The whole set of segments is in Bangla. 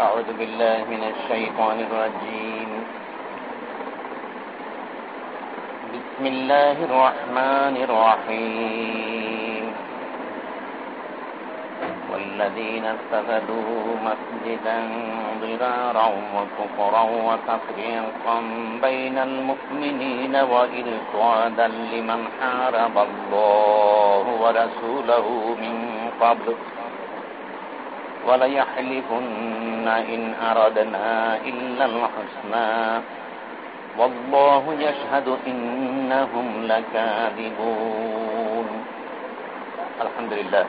أعوذ بالله من الشيطان الرجيم. بسم الله الرحمن الرحيم. والذين اتخذوا مسجدا ضرارا وكفرا وتفريقا بين المؤمنين وإرصادا لمن حارب الله ورسوله من قبل وليحلفن إن أردنا إلا الحسنى والله يشهد إنهم لكاذبون الحمد لله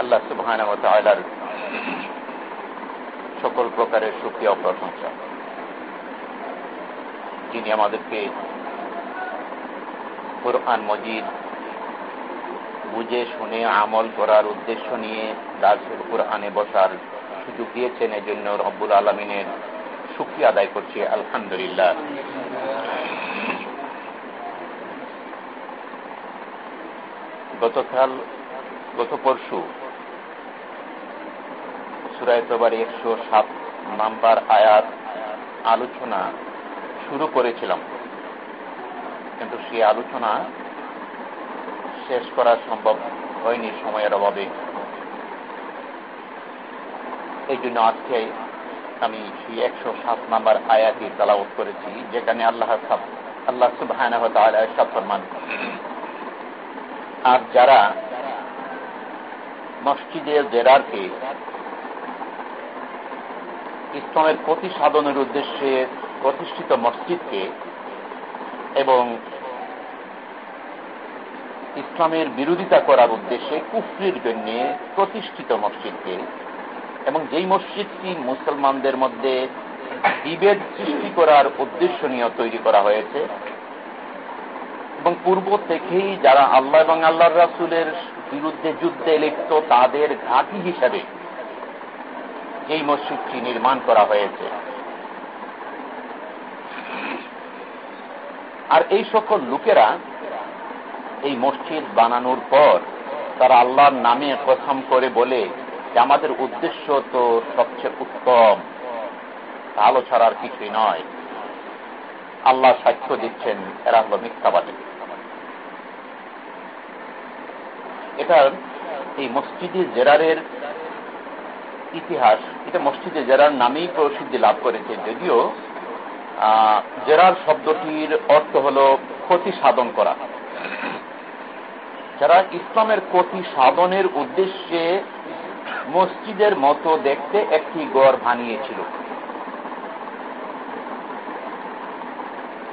আল্লাহ সুবহান সকল প্রকারের সুক্রিয়া প্রশংসা যিনি আমাদেরকে কোরআন মজিদ বুঝে শুনে আমল করার উদ্দেশ্য নিয়ে দার্সুল কোরআনে বসার সুযোগ দিয়েছেন এই জন্য রব্বুল আলমিনের সুক্রিয়া আদায় করছি, আলহামদুলিল্লাহ। গতকাল, গত পরশু সুরায়তবার একশো সাত নাম্বার আয়াত আলোচনা শুরু করেছিলাম। কিন্তু সেই আলোচনা শেষ করা সম্ভব হয়নি সময়ের অভাবে। এই জন্য আজকে আমি সেই একশো সাত নাম্বার আয়াতি তালাবত করেছি, যেখানে আল্লাহ আল্লাহ সুবাহ ফরমান আর যারা মসজিদে জেরারকে ইসলামের প্রতিসাধনের উদ্দেশ্যে প্রতিষ্ঠিত মসজিদকে এবং ইসলামের বিরোধিতা করার উদ্দেশ্যে কুফরির জন্য প্রতিষ্ঠিত মসজিদকে এবং যেই মসজিদটি মুসলমানদের মধ্যে বিভেদ সৃষ্টি করার উদ্দেশ্য নিয়ে তৈরি করা হয়েছে এবং পূর্ব থেকেই যারা আল্লাহ এবং আল্লাহ রাসুলের বিরুদ্ধে যুদ্ধে লিপ্ত, তাদের ঘাঁটি হিসাবে এই মসজিদটি নির্মাণ করা হয়েছে। আর এই সকল লোকেরা এই মসজিদ বানানোর পর তারা আল্লাহর নামে প্রথম করে বলে যে আমাদের উদ্দেশ্য তো সবচেয়ে উত্তম। আলো ছাড়ার কিছুই নয়। আল্লাহ সাক্ষ্য দিচ্ছেন, এরা হল মিথ্যাবাদী। এটার এই মসজিদে জেরারের ইতিহাস, এটা মসজিদে জেরার নামেই প্রসিদ্ধি লাভ করেছে। যদিও জেরার শব্দটির অর্থ হল ক্ষতি সাধন করা। যারা ইসলামের ক্ষতি সাধনের উদ্দেশ্যে মসজিদের মতো দেখতে একটি গড় বানিয়েছিল।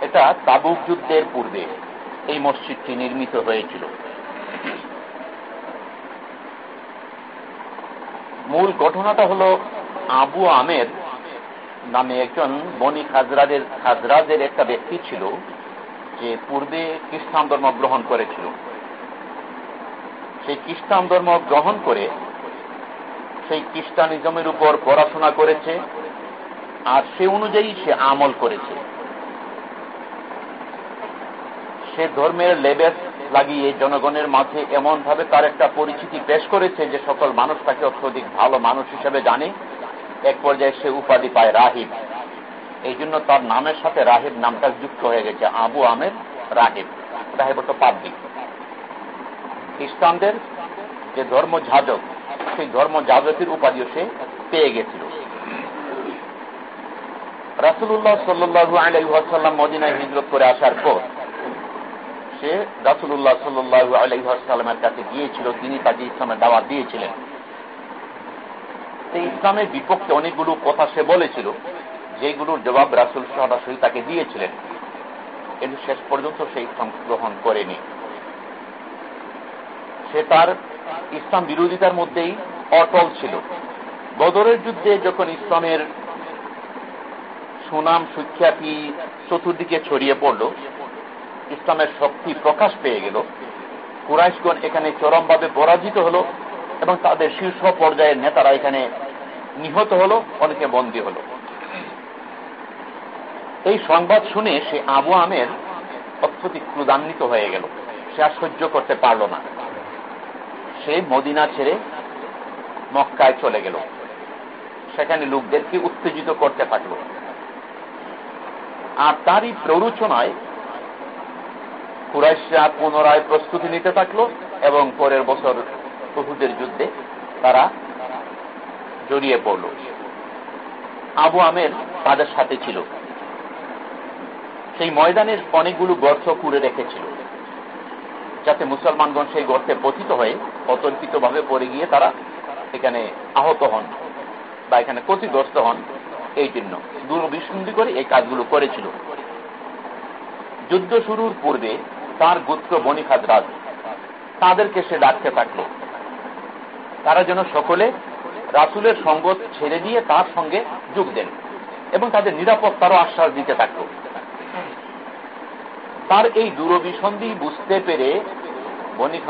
এটা তাবুক যুদ্ধের পূর্বে এই মসজিদটি নির্মিত হয়েছিল। মূল ঘটনাটা হল আবু আমের নামে একজন বনি খাজরাদের খাজরাজের একটা ব্যক্তি ছিল, যে পূর্বে খ্রিস্টান ধর্ম গ্রহণ করেছিল। সেই খ্রিস্টান ধর্ম গ্রহণ করে সেই খ্রিস্টানিজমের উপর পড়াশোনা করেছে আর সে অনুযায়ী সে আমল করেছে। সে ধর্মের লেবেস লাগিয়ে জনগণের মাঝে এমন ভাবে তার একটা পরিচিতি পেশ করেছে যে সকল মানুষ তাকে অত্যধিক ভালো মানুষ হিসেবে জানে। এক পর্যায়ে সে উপাধি পায় রাহিব। এই জন্য তার নামের সাথে রাহিব নামটা যুক্ত হয়ে গেছে, আবু আমের রাহিব রাহিব তো পাবলিক। খ্রিস্টানদের যে ধর্ম যাজক, সেই ধর্ম যাজকের উপাধিও সে পেয়ে গেছিল। রাসুল্লাহ সাল্লু আলাইসাল্লাম মদিনায় হিজরত করে আসার পর সে রাসুল্লাহ সাল্লু আলাইসাল্লামের কাছে গিয়েছিল, তিনি তাকে ইসলামের দাওয়াত দিয়েছিলেন। সেই ইসলামের বিপক্ষে অনেকগুলো কথা সে বলেছিল, যেগুলোর জবাব রাসুল সরাসরি তাকে দিয়েছিলেন। কিন্তু শেষ পর্যন্ত সে ইসলাম গ্রহণ করেনি। সে তার ইসলাম বিরোধিতার মধ্যেই অটল ছিল। বদরের যুদ্ধে যখন ইসলামের সুনাম, সুখ্যাতি চতুর্দিকে ছড়িয়ে পড়ল, ইসলামের শক্তি প্রকাশ পেয়ে গেল। কুরাইশগণ এখানে চরমভাবে পরাজিত হল এবং তাদের শীর্ষ পর্যায়ের নেতারা এখানে নিহত হল, অনেকে বন্দী হল। এই সংবাদ শুনে সে আবু আমের অত্যধিক ক্রুদান্বিত হয়ে গেল। সে আর সহ্য করতে পারল না। সে মদিনা ছেড়ে মক্কায় চলে গেল। সেখানে লোকদেরকে উত্তেজিত করতে থাকল। আর তারই প্ররোচনায় কুরাইশরা পুনরায় প্রস্তুতি নিতে থাকল এবং পরের বছর তহুদের যুদ্ধে তারা জড়িয়ে পড়ল। আবু আমের তাদের সাথে ছিল। সেই ময়দানের অনেকগুলো গর্ত কুড়ে রেখেছিল। যাতে মুসলমানগণ সেই গর্তে পতিত হয়ে অতর্কিত ভাবে পড়ে গিয়ে তারা এখানে আহত হন বা এখানে ক্ষতিগ্রস্ত হন, এই জন্য দুর্বিসন্ধি করে এই কাজগুলো করেছিল। যুদ্ধ শুরুর পূর্বে তার গোত্র বণিক রাজ তাদেরকে সে ডাকতে থাকল। তারা যেন সকলে রাসুলের সঙ্গ ছেড়ে দিয়ে তার সঙ্গে যোগ দেন এবং তাদের নিরাপত্তারও আশ্বাস দিতে থাকল। তার এই দূরবিসন্ধি বুঝতে পেরে বণিক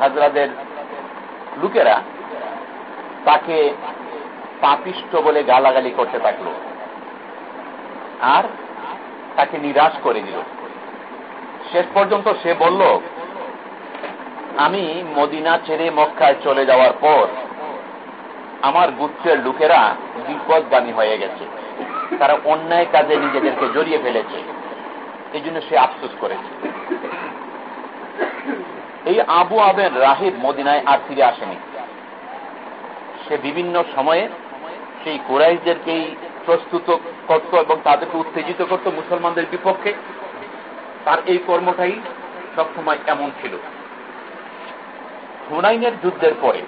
হাজরাদের লোকেরা তাকে পাপিষ্ট বলে গালাগালি করতে থাকল। আর তাকে নিরাশ করে দিল শেষ পর্যন্ত সে বলল, আমি মদিনা ছেড়ে মক্কায় চলে যাওয়ার পর আমার গুচ্ছের লোকেরা বিপদগামী হয়ে গেছে। তারা অন্যায় কাজে নিজেদেরকে জড়িয়ে ফেলেছে। এই জন্য সে আফসোস করেছে। এই আবু আবের রাহিদ মদিনায় আর ফিরে আসেনি। সে বিভিন্ন সময়ে সেই কোরাইশদেরকেই প্রস্তুত করত এবং তাদেরকে উত্তেজিত করত মুসলমানদের বিপক্ষে। তার এই কর্মটাই সবসময় এমন ছিল। হুনাইনের যুদ্ধের পরে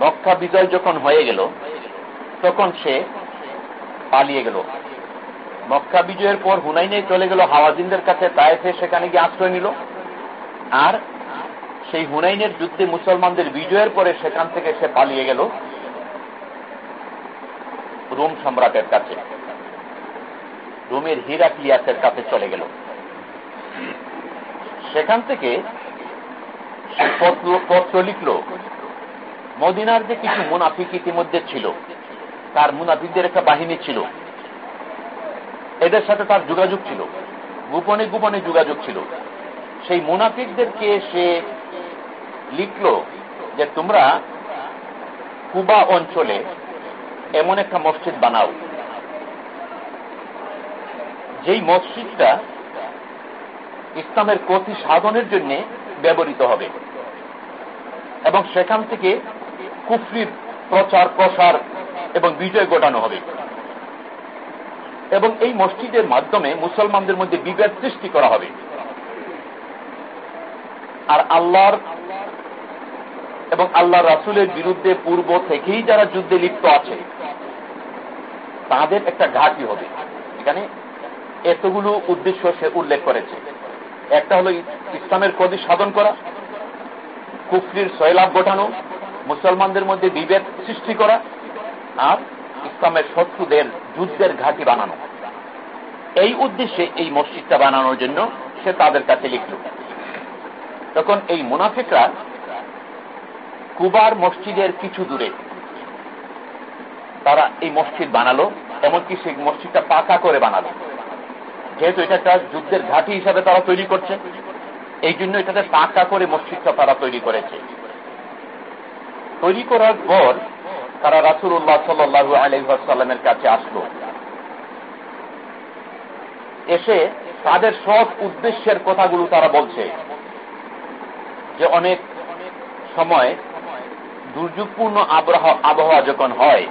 মক্কা বিজয় যখন হয়ে গেল, তখন সে পালিয়ে গেল। মক্কা বিজয়ের পর হুনাইনে চলে গেল হাওয়াজিনদের কাছে, তায়েফে সেখানে গিয়ে আশ্রয় নিল। আর সেই হুনাইনের যুদ্ধে মুসলমানদের বিজয়ের পরে সেখান থেকে সে পালিয়ে গেল রোম সম্রাটের কাছে। রোমের হিরাক্লিয়াসের কাছে চলে গেল। সেখান থেকে পত্র লিখল মদিনার যে কিছু মুনাফিক ইতিমধ্যে ছিল, তার মুনাফিকদের একটা বাহিনী ছিল। এদের সাথে তার যোগাযোগ ছিল। গোপনে গোপনে যোগাযোগ ছিল। সেই মুনাফিকদেরকে সে লিখল যে, তোমরা কুবা অঞ্চলে এমন একটা মসজিদ বানাও। যেই মসজিদটা ইসলামের প্রতি সাধনের জন্য ব্যবহৃত হবে। এবং সেখান থেকে কুফরির প্রচার প্রসার এবং বিজয় ঘটানো হবে। এবং এই মসজিদের মাধ্যমে মুসলমানদের মধ্যে বিভেদ সৃষ্টি করা হবে। আর আল্লাহর এবং আল্লাহ রাসুলের বিরুদ্ধে পূর্ব থেকেই যারা যুদ্ধে লিপ্ত আছে, তাদের একটা ঘাটি হবে। এখানে এতগুলো উদ্দেশ্য সে উল্লেখ করেছে। একটা হলো ইসলামের কদি সাধন করা, কুফরির সয়লাভ ঘটানো মুসলমানদের মধ্যে বিভেদ সৃষ্টি করা, আর ইসলামের শত্রুদের যুদ্ধের ঘাঁটি বানানো। এই উদ্দেশ্যে এই মসজিদটা বানানোর জন্য সে তাদের কাছে লিখল। তখন এই মুনাফিকরা কুবার মসজিদের কিছু দূরে তারা এই মসজিদ বানালো, এমনকি সেই মসজিদটা পাকা করে বানালো। যেহেতু এটা একটা যুদ্ধের ঘাঁটি হিসাবে তারা তৈরি করছে, এই জন্য এটাতে পাকা করে মসজিদটা তারা তৈরি করেছে। তৈরি করার পর তারা রাসুল্লাহ সাল্লু আলহামের কাছে আসলো। এসে তাদের সব উদ্দেশ্যের কথাগুলো তারা বলছে যে অনেক সময় দুর্যোগপূর্ণ আবহাওয়া যখন হয়,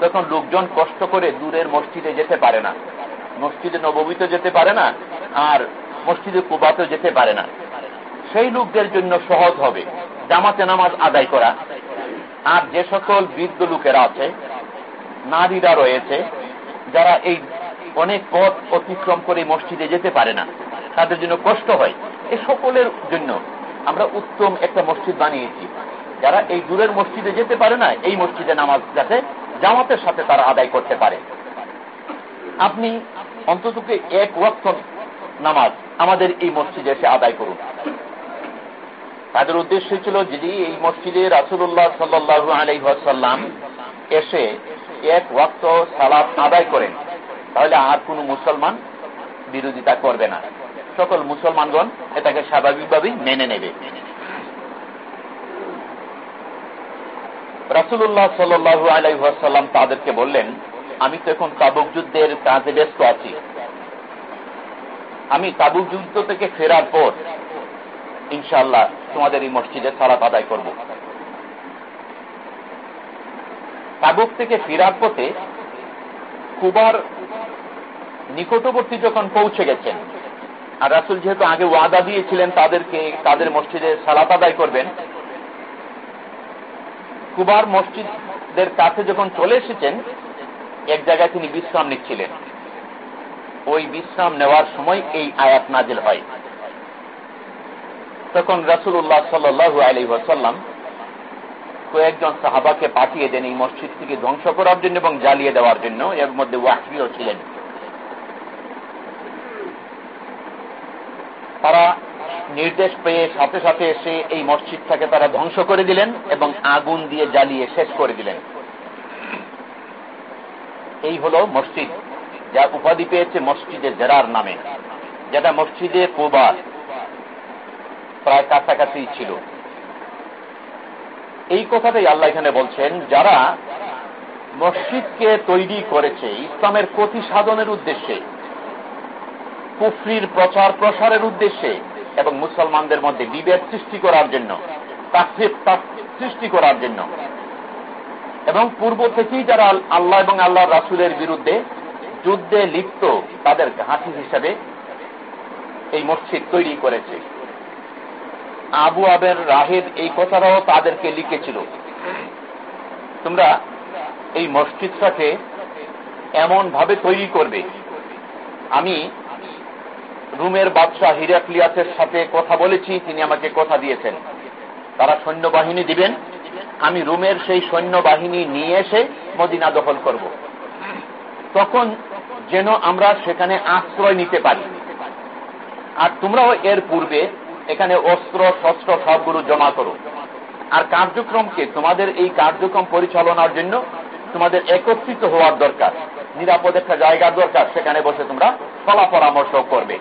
তখন লোকজন কষ্ট করে দূরের মসজিদে যেতে পারে না। মসজিদে নবমীতে যেতে পারে না আর মসজিদে কুবাতে যেতে পারে না। সেই লোকদের জন্য সহজ হবে। জামাতে নামাজ আদায় করা। আর যে সকল বৃদ্ধ লোকেরা আছে, নারীরা রয়েছে, যারা এই অনেক পথ অতিক্রম করে মসজিদে যেতে পারে না, তাদের জন্য কষ্ট হয়। এই সকলের জন্য আমরা উত্তম একটা মসজিদ বানিয়েছি। যারা এই দূরের মসজিদে যেতে পারে না, এই মসজিদে নামাজ যাতে জামাতের সাথে তারা আদায় করতে পারে। আপনি অন্ততকে এক ওয়াক্ত নামাজ আমাদের এই মসজিদে এসে আদায় করুন। তাদের উদ্দেশ্য ছিল যদি এই মসজিদে রাসুল্লাহ সাল্লু আলাইসাল্লাম এসে এক ওয়াক্ত সালাদ আদায় করেন। তাহলে আর কোন মুসলমান বিরোধিতা করবে না। সকল মুসলমানগণ এটাকে স্বাভাবিকভাবেই মেনে নেবে। রাসুল্লাহ সাল্লু আলাইসাল্লাম তাদেরকে বললেন, আমি তো এখন তাবুক যুদ্ধের কাজে ব্যস্ত আছি। আমি তাবুক যুদ্ধ থেকে ফেরার পর ইনশাল্লাহ তোমাদের এই মসজিদে সালাত আদায় করব। তাবুক থেকে ফেরার পথে কুবার নিকটবর্তী যখন পৌঁছে গেছেন, আর রাসুল যেহেতু আগে ওয়াদা দিয়েছিলেন তাদেরকে, তাদের মসজিদে সালাত আদায় করবেন, কুবার মসজিদের কাছে যখন চলে এসেছেন, এক জায়গায় তিনি বিশ্রাম নিচ্ছিলেন। ওই বিশ্রাম নেওয়ার সময় এই আয়াত নাজিল হয়। তখন রাসুল্লাহ সাল্লু আলী ওয়াসাল্লাম কয়েকজন সাহাবাকে পাঠিয়ে দেন এই মসজিদটিকে ধ্বংস করার জন্য এবং জ্বালিয়ে দেওয়ার জন্য। এর মধ্যে ওয়াহিও ছিলেন। তারা নির্দেশ পেয়ে সাথে সাথে এসে এই মসজিদটাকে তারা ধ্বংস করে দিলেন এবং আগুন দিয়ে জ্বালিয়ে শেষ করে দিলেন। এই হল মসজিদ। যা উপাধি পেয়েছে মসজিদে জেরার নামে। যেটা মসজিদে কোবার প্রায় কাছাকাছি ছিল। এই কথাটাই আল্লাহ এখানে বলছেন, যারা মসজিদকে তৈরি করেছে ইসলামের ক্ষতি সাধনের উদ্দেশ্যে, কুফরির প্রচার প্রসারের উদ্দেশ্যে এবং মুসলমানদের মধ্যে বিভেদ সৃষ্টি করার জন্য সৃষ্টি করার জন্য। এবং পূর্ব থেকেই যারা আল্লাহ এবং আল্লাহ রাসুলের বিরুদ্ধে যুদ্ধে লিপ্ত, তাদের ঘাঁটি হিসাবে এই মসজিদ তৈরি করেছে। আবু আবের রাহেদ এই কথাটাও তাদেরকে লিখেছিল। তোমরা এই মসজিদটাকে এমন ভাবে তৈরি করবে। আমি রুমের বাদশাহ হিরাক্লিয়াসের সাথে কথা বলেছি, তিনি আমাকে কথা দিয়েছেন। তারা সৈন্যবাহিনী দিবেন। আমি রুমের সেই সৈন্যবাহিনী নিয়ে এসে মদিনা দখল করব। তখন যেন আমরা সেখানে আশ্রয় নিতে পারি। আর তোমরাও এর পূর্বে এখানে অস্ত্র, শস্ত্র সবগুলো জমা করো। আর কার্যক্রমকে তোমাদের এই কার্যক্রম পরিচালনার জন্য তোমাদের একত্রিত হওয়ার দরকার। নিরাপদ একটা জায়গার দরকার, সেখানে বসে তোমরা ফলা পরামর্শ করবে।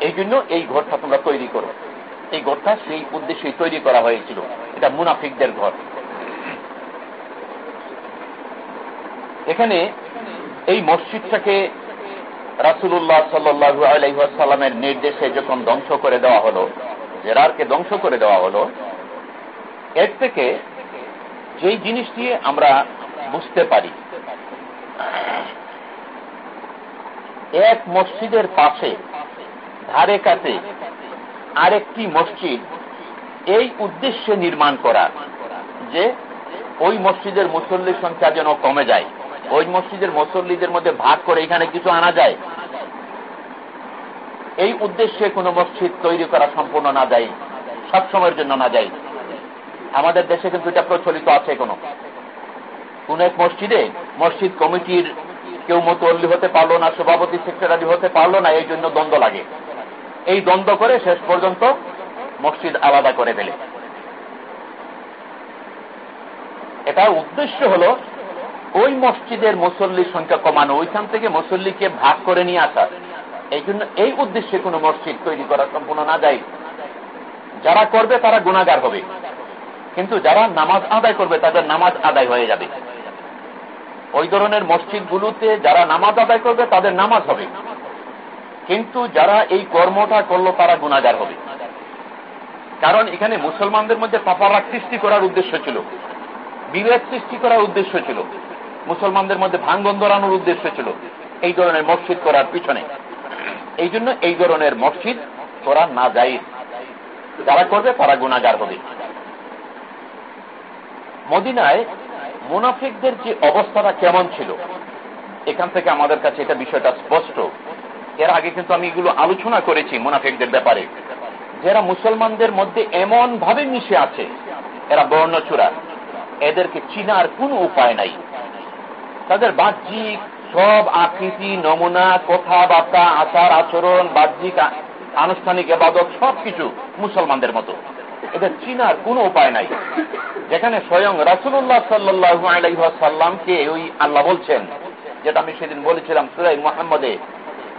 এই জন্য এই ঘরটা তোমরা তৈরি করো। এই ঘরটা সেই উদ্দেশ্যে তৈরি করা হয়েছিল। এটা মুনাফিকদের ঘর। এখানে এই মসজিদটাকে রাসুল্লাহ সাল্লু আলাইসাল্লামের নির্দেশে যখন ধ্বংস করে দেওয়া হলো, জেরারকে ধ্বংস করে দেওয়া হলো, এর থেকে যেই জিনিসটি আমরা বুঝতে পারি, এক মসজিদের পাশে, ধারে কাছে আরেকটি মসজিদ, এই উদ্দেশ্যে নির্মাণ করা যে ওই মসজিদের মুসল্লির সংখ্যা যেন কমে যায়। ওই মসজিদের মুসল্লিদের মধ্যে ভাগ করে এখানে কিছু আনা যায়। এই উদ্দেশ্যে কোন মসজিদ তৈরি করা সম্পূর্ণ না যায় সবসময়ের জন্য না যায়। আমাদের দেশে কিন্তু এটা প্রচলিত আছে কোনো কোন এক মসজিদে মসজিদ কমিটির কেউ মতল্লি হতে পারল না, সভাপতি, সেক্রেটারি হতে পারল না, এই জন্য দ্বন্দ্ব লাগে। এই দ্বন্দ্ব করে শেষ পর্যন্ত মসজিদ আলাদা করে ফেলে। এটা উদ্দেশ্য হল ওই মসজিদের মুসল্লির সংখ্যা কমানো, ওইখান থেকে মুসল্লিকে ভাগ করে নিয়ে আসা, এই জন্য এই উদ্দেশ্যে কোন মসজিদ তৈরি করা সম্পূর্ণ না যায়। যারা করবে তারা গুণাগার হবে। কিন্তু যারা নামাজ আদায় করবে, তাদের নামাজ আদায় হয়ে যাবে। ওই ধরনের মসজিদগুলোতে যারা নামাজ আদায় করবে, তাদের নামাজ হবে। কিন্তু যারা এই কর্মটা করল, তারা গুণাগার হবে। কারণ এখানে মুসলমানদের মধ্যে পাপারাক সৃষ্টি করার উদ্দেশ্য ছিল। বিভেদ সৃষ্টি করার উদ্দেশ্য ছিল। মুসলমানদের মধ্যে ভাঙ্গন ধরানোর উদ্দেশ্য ছিল এই ধরনের মসজিদ করার পিছনে। এই জন্য এই ধরনের মসজিদ করা না যায় যারা করবে তারা গুণাগার হবে। মদিনায় মুনাফিকদের যে অবস্থাটা কেমন ছিল, এখান থেকে আমাদের কাছে এটা বিষয়টা স্পষ্ট। এর আগে কিন্তু আমি এগুলো আলোচনা করেছি মুনাফিকদের ব্যাপারে। যারা মুসলমানদের মধ্যে এমন ভাবে মিশে আছে, এরা বর্ণচূড়া। এদেরকে চিনার কোনো উপায় নাই। তাদের বাহ্যিক সব আকৃতি, নমুনা, কথাবার্তা, আচার, আচরণ, বাহ্যিক আনুষ্ঠানিক এবাদত, সবকিছু মুসলমানদের মতো। এদের চিনার কোনো উপায় নাই। যেখানে স্বয়ং রাসুল্লাহ সাল্লু আলাইসাল্লামকে ওই আল্লাহ বলছেন, যেটা আমি সেদিন বলেছিলাম সুরাই মোহাম্মদে,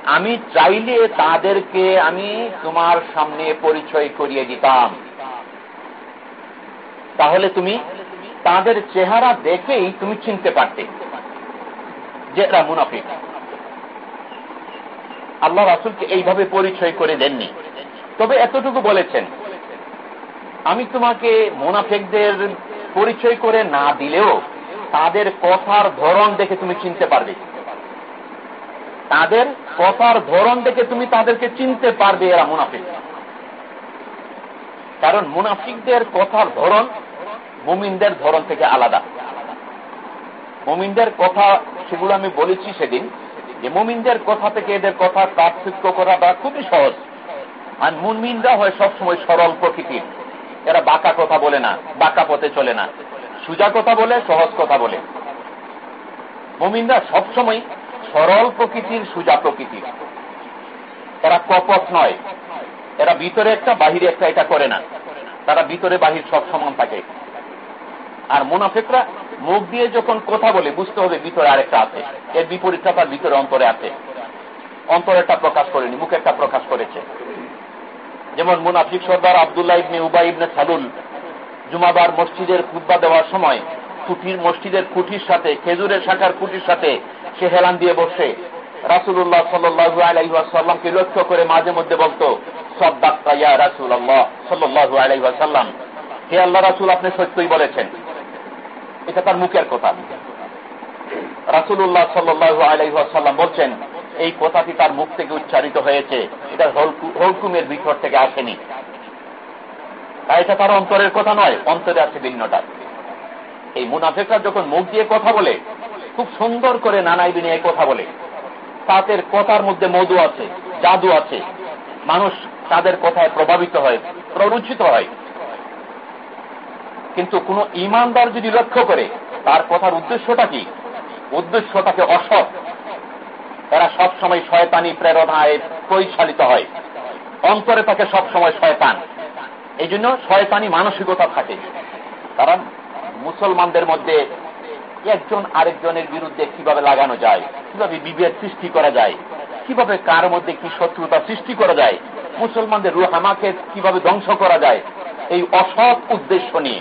আমি চাইলে তাদেরকে আমি তোমার সামনে পরিচয় করিয়ে দিতাম। তাহলে তুমি তাদের চেহারা দেখেই তুমি চিনতে পারতে। যে এরা মুনাফিক। আল্লাহ রাসুলকে এইভাবে পরিচয় করে দেননি। তবে এতটুকু বলেছেন, আমি তোমাকে মোনাফেকদের পরিচয় করে না দিলেও তাদের কথার ধরন দেখে তুমি চিনতে পারবে। তাদের কথার ধরন দেখে তুমি তাদেরকে চিনতে পারবে এরা মুনাফিক। কারণ মুনাফিকদের কথার ধরন মুমিনদের ধরন থেকে আলাদা। মুমিনদের কথা সেগুলো আমি বলেছি সেদিন, যে মুমিনদের কথা থেকে এদের কথা পার্থক্য করাটা খুবই সহজ। আর মুমিনরা হয় সবসময় সরল প্রকৃতির। এরা বাঁকা কথা বলে না, বাঁকা পথে চলে না। সুজা কথা বলে, সহজ কথা বলে। মুমিনরা সবসময় সরল প্রকৃতির, সুজা প্রকৃতির। এরা কপট নয়। এরা ভিতরে একটা, বাহিরে একটা, এটা করে না। তারা ভিতরে, বাহির সব সমান থাকে। আর মুনাফেকরা মুখ দিয়ে যখন কথা বলে, বুঝতে হবে ভিতরে আরেকটা আছে। এর বিপরীতটা তার ভিতরে অন্তরে আছে। অন্তরেরটা প্রকাশ করেনি, মুখেরটা প্রকাশ করেছে। যেমন মুনাফিক সর্দার আবদুল্লাহ ইবনে উবাই ইবনে সালুল, জুমাবার মসজিদের খুদ্া দেওয়ার সময় খুঁটির মসজিদের খুঁটির সাথে, খেজুরের শাখার খুঁটির সাথে সে হেলান দিয়ে বসে। রাসুল্লাহ সাল্লু লক্ষ্য করে মাঝে মধ্যে বলতো সব ডাক্তার ইয়া রাসুল সাল্লু আলাইসাল্লাম হে আল্লাহ রাসুল, আপনি সত্যই বলেছেন। এটা তার মুখের কথা। রাসুল্লাহ সাল্লু আলাইসাল্লাম বলছেন, এই কথাটি তার মুখ থেকে উচ্চারিত হয়েছে। এটা হলকুমের ভিতর থেকে আসেনি। তাই এটা তার অন্তরের কথা নয়, অন্তরে আছে ভিন্নটা এই মুনাফেকরা যখন মুখ দিয়ে কথা বলে, খুব সুন্দর করে নানাই বিনিয়ে কথা বলে। তাদের কথার মধ্যে মধু আছে, জাদু আছে। মানুষ তাদের কথায় প্রভাবিত হয়, প্ররোচিত হয়। কিন্তু কোন ইমানদার যদি লক্ষ্য করে, তার কথার উদ্দেশ্যটা কি? উদ্দেশ্যটাকে অসৎ। এরা সবসময় শয়তানি প্রেরণায় পরিচালিত হয়। অন্তরে তাকে সবসময় শয়তান। এই জন্য শয়তানি মানসিকতা থাকে। কারণ মুসলমানদের মধ্যে একজন আরেকজনের বিরুদ্ধে কীভাবে লাগানো যায়, কীভাবে বিভেদ সৃষ্টি করা যায়, কীভাবে কার মধ্যে কি শত্রুতা সৃষ্টি করা যায়, মুসলমানদের রুহামাকে কীভাবে ধ্বংস করা যায়, এই অসৎ উদ্দেশ্য নিয়ে।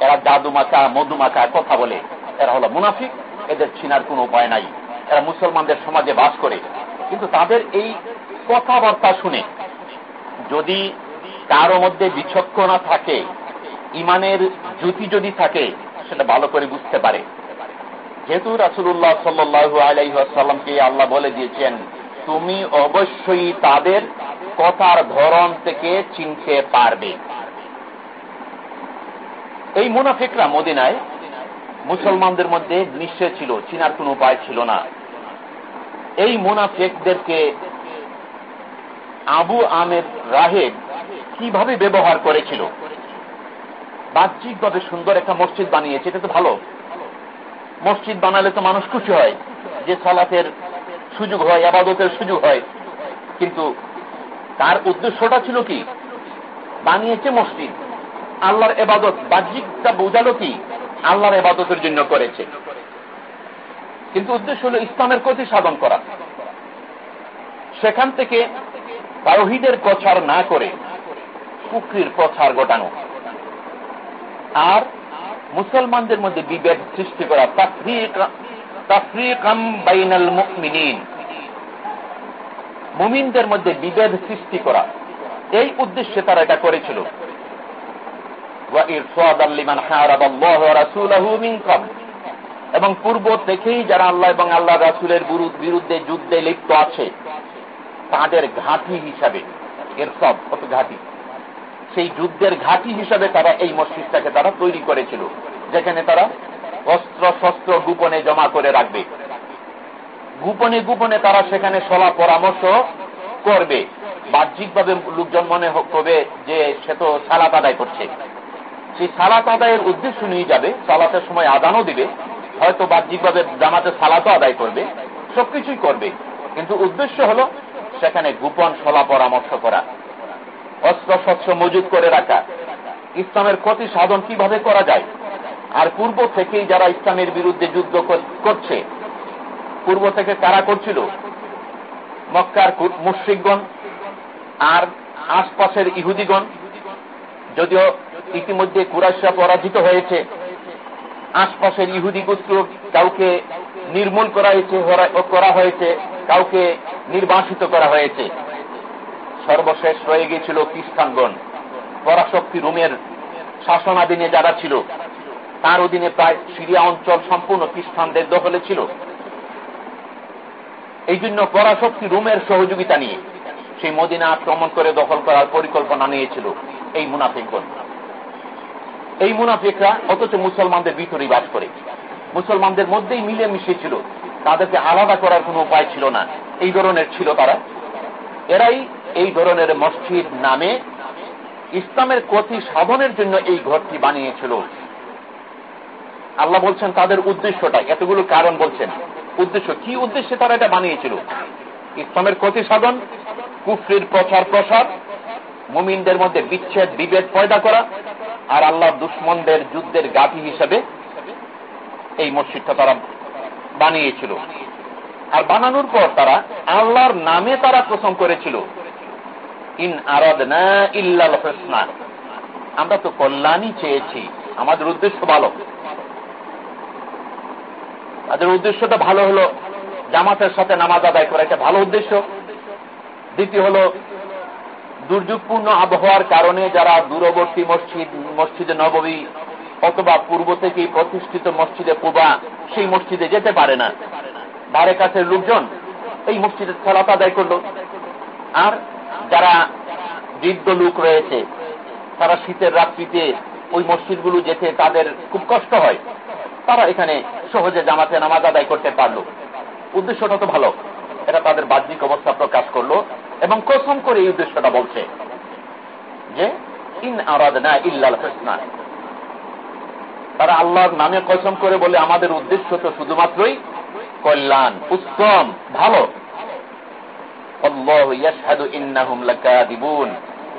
এরা জাদু মাখা, মধু মাখা, কথা বলে। এরা হলো মুনাফিক, এদের চিনার কোন উপায় নাই। এরা মুসলমানদের সমাজে বাস করে। কিন্তু তাদের এই কথাবার্তা শুনে যদি কারও মধ্যে বিচক্ষণা থাকে, ইমানের জ্যোতি যদি থাকে, সেটা ভালো করে বুঝতে পারে। যেহেতু রাসুল্লাহ সাল্লু আলাইসাল্লামকে আল্লাহ বলে দিয়েছেন, তুমি অবশ্যই তাদের কথার ধরন থেকে চিনতে পারবে। এই মুনাফিকরা মদিনায় মুসলমানদের মধ্যে নিশ্চয় ছিল, চিনার কোন উপায় ছিল না। এই মুনাফেকদেরকে আবু আমের রাহেব কীভাবে ব্যবহার করেছিল? বাহ্যিকভাবে সুন্দর একটা মসজিদ বানিয়েছে, এটা তো ভালো। মসজিদ বানালে তো মানুষ খুশি হয়, যে সালাতের সুযোগ হয়, আবাদতের সুযোগ হয়। কিন্তু তার উদ্দেশ্যটা ছিল কি? বানিয়েছে মসজিদ। আল্লাহর এবাদত বাহ্যিকটা বোঝালো কি? আল্লাহর এবাদতের জন্য করেছে। কিন্তু উদ্দেশ্য হল ইসলামের ক্ষতি সাধন করা। সেখান থেকে তাওহিদের প্রচার না করে কুকরির প্রচার ঘটানো। আর মুসলমানদের মধ্যে বিভেদ সৃষ্টি করা। মুমিনদের মধ্যে বিভেদ সৃষ্টি করা। এই উদ্দেশ্যে তারা এটা করেছিল। এবং পূর্ব থেকেই যারা আল্লাহ এবং আল্লাহ রাসুলের বিরুদ্ধে যুদ্ধে লিপ্ত আছে, তাদের ঘাঁটি হিসাবে এর সব কত ঘাঁটি। সেই যুদ্ধের ঘাঁটি হিসাবে তারা এই মসজিদটাকে তারা তৈরি করেছিল, যেখানে তারা অস্ত্র শস্ত্র গোপনে জমা করে রাখবে। গোপনে গোপনে তারা সেখানে সলা পরামর্শ করবে। বাহ্যিকভাবে লোকজন মনে করবে যে সে তো সালাত আদায় করছে। সেই সালাত আদায়ের উদ্দেশ্য নিয়ে যাবে, সালাতের সময় আদানও দিবে, হয়তো বাহ্যিকভাবে জামাতে সালাতও আদায় করবে, সবকিছুই করবে। কিন্তু উদ্দেশ্য হল সেখানে গোপন সলা পরামর্শ করা, অস্ত্র শস্ত্র মজুদ করে রাখা। ইসলামের ক্ষতি সাধন কীভাবে করা যায়? আর পূর্ব থেকেই যারা ইসলামের বিরুদ্ধে যুদ্ধ করছে, পূর্ব থেকে কারা করছিল? মক্কার মুশ্রিকগণ আর আশপাশের ইহুদিগণ, যদিও ইতিমধ্যে কুরাইশা পরাজিত হয়েছে। আশপাশের ইহুদি গোত্র কাউকে নির্মূল করা হয়েছে করা হয়েছে, কাউকে নির্বাসিত করা হয়েছে। সর্বশেষ রয়ে গিয়েছিল খ্রিস্টানগণ। পরাশক্তি রোমের শাসনাধীনে যারা ছিল, তার অধীনে প্রায় সিরিয়া অঞ্চল সম্পূর্ণ খ্রিস্টানদের দখলে ছিল। এই জন্য পরাশক্তি রোমের সহযোগিতা নিয়ে সেই মদিনা আক্রমণ করে দখল করার পরিকল্পনা নিয়েছিল এই মুনাফিকগণ। এই মুনাফিকরা অথচ মুসলমানদের ভিতরেই বাস করে। মুসলমানদের মধ্যেই মিলে মিশে ছিল। তাদেরকে আলাদা করার কোনো উপায় ছিল না। এই ধরনের ছিল তারা। এরাই এই ধরনের মসজিদ নামে ইসলামের ক্ষতি সাধনের জন্য এই ঘরটি বানিয়েছিল। আল্লাহ বলছেন, তাদের উদ্দেশ্যটা, এতগুলো কারণ বলছেন। উদ্দেশ্য, কি উদ্দেশ্যে তারা এটা বানিয়েছিল? ইসলামের ক্ষতি সাধন, কুফরির প্রচার প্রসার মুমিনদের মধ্যে বিচ্ছেদ, বিভেদ পয়দা করা আর আল্লাহ দুশ্মনদের যুদ্ধের গাঠি হিসেবে এই মসজিদটা তারা বানিয়েছিল। আর বানানোর পর তারা আল্লাহর নামে তারা প্রথম করেছিল, ইন আরদ ইল্লাল হোসনা। আমরা তো কল্যাণই চেয়েছি, আমাদের উদ্দেশ্য ভালো। তাদের উদ্দেশ্যটা ভালো হলো জামাতের সাথে নামাজ আদায় করা, এটা ভালো উদ্দেশ্য। দ্বিতীয় হলো দুর্যোগপূর্ণ আবহাওয়ার কারণে যারা দূরবর্তী মসজিদ, মসজিদে নবমী অথবা পূর্ব থেকেই প্রতিষ্ঠিত মসজিদে পুবা সেই মসজিদে যেতে পারে না। ধারে কাছের লোকজন এই মসজিদে সালাত আদায় করল। আর যারা বৃদ্ধ লোক রয়েছে, তারা শীতের রাত্রিতে ওই মসজিদগুলো যেতে তাদের খুব কষ্ট হয়। তারা এখানে সহজে জামাতে নামাজ আদায় করতে পারল। উদ্দেশ্যটা তো ভালো। এটা তাদের বাহ্যিক অবস্থা প্রকাশ করল এবং কসম করে এই উদ্দেশ্যটা বলছে যে, ইন আরাদ না ইল্লাল হোসনা। তারা আল্লাহর নামে কসম করে বলে, আমাদের উদ্দেশ্য তো শুধুমাত্রই কল্যাণ, উত্তম, ভালো।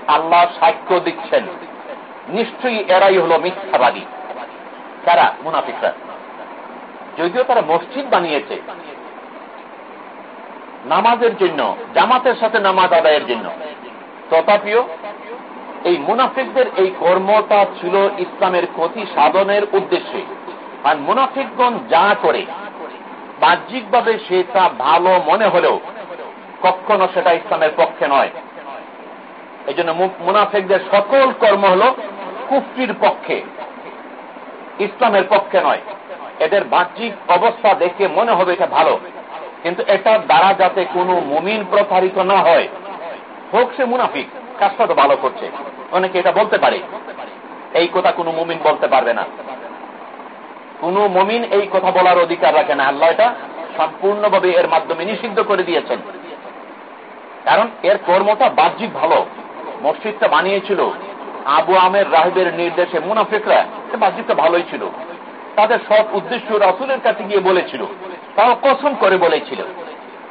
আল্লাহ সাক্ষ্য দিচ্ছেন। নিশ্চয়ই এরাই হল মিথ্যাবাদী। কারা মুনাফিকরা। যদিও তারা মসজিদ বানিয়েছে নামাজের জন্য, জামাতের সাথে নামাজ আদায়ের জন্য। তথাপিও এই মুনাফিকদের এই কর্মটা ছিল ইসলামের ক্ষতি সাধনের উদ্দেশ্যে। আর মুনাফিকগণ যা করে, বাহ্যিকভাবে সেটা ভালো মনে হলেও কখনো সেটা ইসলামের পক্ষে নয়। এই জন্য মুনাফিকদের সকল কর্ম হল কুফরির পক্ষে, ইসলামের পক্ষে নয়। এদের বাহ্যিক অবস্থা দেখে মনে হবে এটা ভালো। কিন্তু এটার দ্বারা যাতে কোনো মুমিন প্রতারিত না হয়। হোক সে মুনাফিক, কাজটা তো ভালো করছে। অনেকে এটা বলতে পারে। এই কথা কোনো মুমিন বলতে পারবে না। কোন মমিন এই কথা বলার অধিকার রাখে না। আল্লাহ এটা সম্পূর্ণভাবে এর মাধ্যমে নিষিদ্ধ করে দিয়েছেন। কারণ এর কর্মটা বাহ্যিক ভালো। মসজিদটা বানিয়েছিল। আবু আমের রাহেবের নির্দেশে মুনাফিকরা বাহ্যিকটা ভালোই ছিল। তাদের সব উদ্দেশ্য রাসুলের কাছে গিয়ে বলেছিল। তাও কসম করে বলেছিল।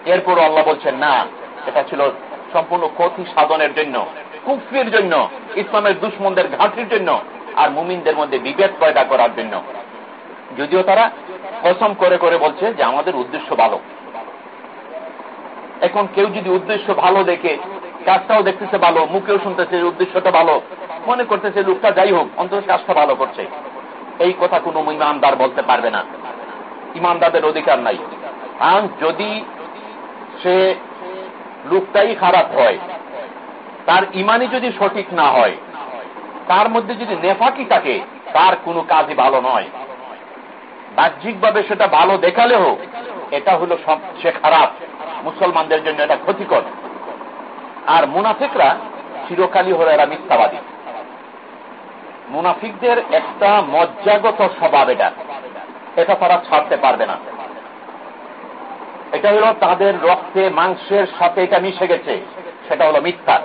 এরপর আল্লাহ বলছেন, না, এটা ছিল সম্পূর্ণ ক্ষতি সাধনের জন্য, কুফরির জন্য, ইসলামের দুশ্মনদের ঘাটির জন্য আর মুমিনদের মধ্যে বিভেদ পয়দা করার জন্য। যদিও তারা কসম করে করে বলছে যে আমাদের উদ্দেশ্য ভালো। এখন কেউ যদি উদ্দেশ্য ভালো দেখে, কাজটাও দেখতেছে ভালো, মুখেও শুনতেছে উদ্দেশ্যটা ভালো, মনে করতেছে লোকটা যাই হোক, অন্তত কাজটা ভালো করছে। এই কথা কোনো ইমানদার বলতে পারবে না। ইমানদারদের অধিকার নাই। কারণ যদি সে লোকটাই খারাপ হয়, তার ইমানই যদি সঠিক না হয়, তার মধ্যে যদি নেফাকি থাকে, তার কোনো কাজই ভালো নয়। বাহ্যিকভাবে সেটা ভালো দেখালেও এটা হলো সে খারাপ। মুসলমানদের জন্য এটা ক্ষতিকর। আর মুনাফিকরা চিরকালই হলো এরা মিথ্যাবাদী। মুনাফিকদের একটা মজ্জাগত স্বভাব এটা। এটা তারা ছাড়তে পারবে না। এটা হলো তাদের রক্তে, মাংসের সাথে এটা মিশে গেছে। সেটা হলো মিথ্যা।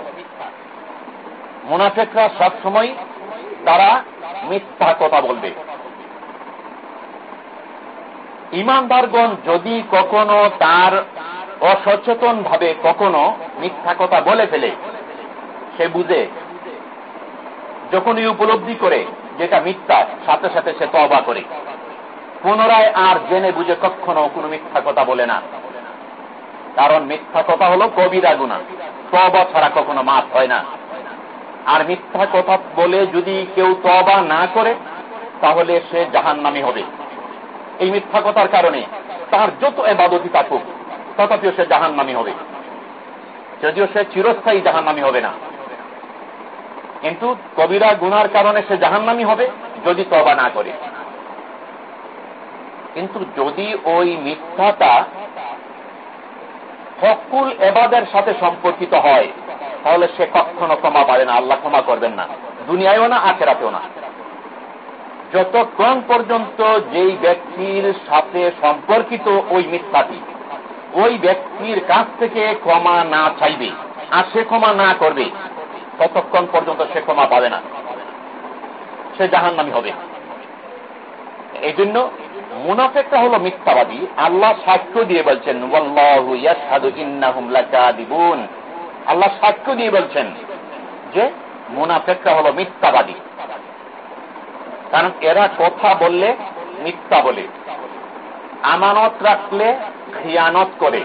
মুনাফেকরা সবসময় তারা মিথ্যা কথা বলবে। ইমানদারগণ যদি কখনো তার অসচেতন ভাবে কখনো মিথ্যা কথা বলে ফেলে, সে বুঝে, যখনই উপলব্ধি করে যেটা মিথ্যা, সাথে সাথে সে তবা করে। পুনরায় আর জেনে বুঝে কখনো কোনো মিথ্যা কথা বলে না। কারণ মিথ্যা কথা হলো কবিরা গুণা তবা ছাড়া কখনো মাফ হয় না। আর মিথ্যা কথা বলে যদি কেউ তবা না করে, তাহলে সে জাহান নামি হবে। এই মিথ্যা কথার কারণে তার যত এবাদতি থাকুক, তথাপিও সে জাহান নামি হবে। যদিও সে চিরস্থায়ী জাহান নামি হবে না। কিন্তু কবিরা গুনার কারণে সে জাহান নামি হবে যদি তবা না করে। কিন্তু যদি ওই মিথ্যাটা হকুল এবাদের সাথে সম্পর্কিত হয়, তাহলে সে কখনো ক্ষমা পাবে না, আল্লাহ ক্ষমা করবেন না। দুনিয়ায়ও না, আখেরাতেও না। যতক্ষণ পর্যন্ত যেই ব্যক্তির সাথে সম্পর্কিত ওই মিথ্যাটি, ওই ব্যক্তির কাছ থেকে ক্ষমা না চাইবে, আর সে ক্ষমা না করবে, ততক্ষণ পর্যন্ত সে ক্ষমা পাবে না। সে জাহান নামি হবে। এই জন্য মুনাফেকটা হলো মিথ্যাবাদী। আল্লাহ সাক্ষ্য দিয়ে বলছেন আল্লাহ সাক্ষ্য দিয়ে বলছেন যে মুনাফেকটা হলো মিথ্যাবাদী। কারণ এরা কথা বললে মিথ্যা বলে, আমানত রাখলে খিয়ানত করে।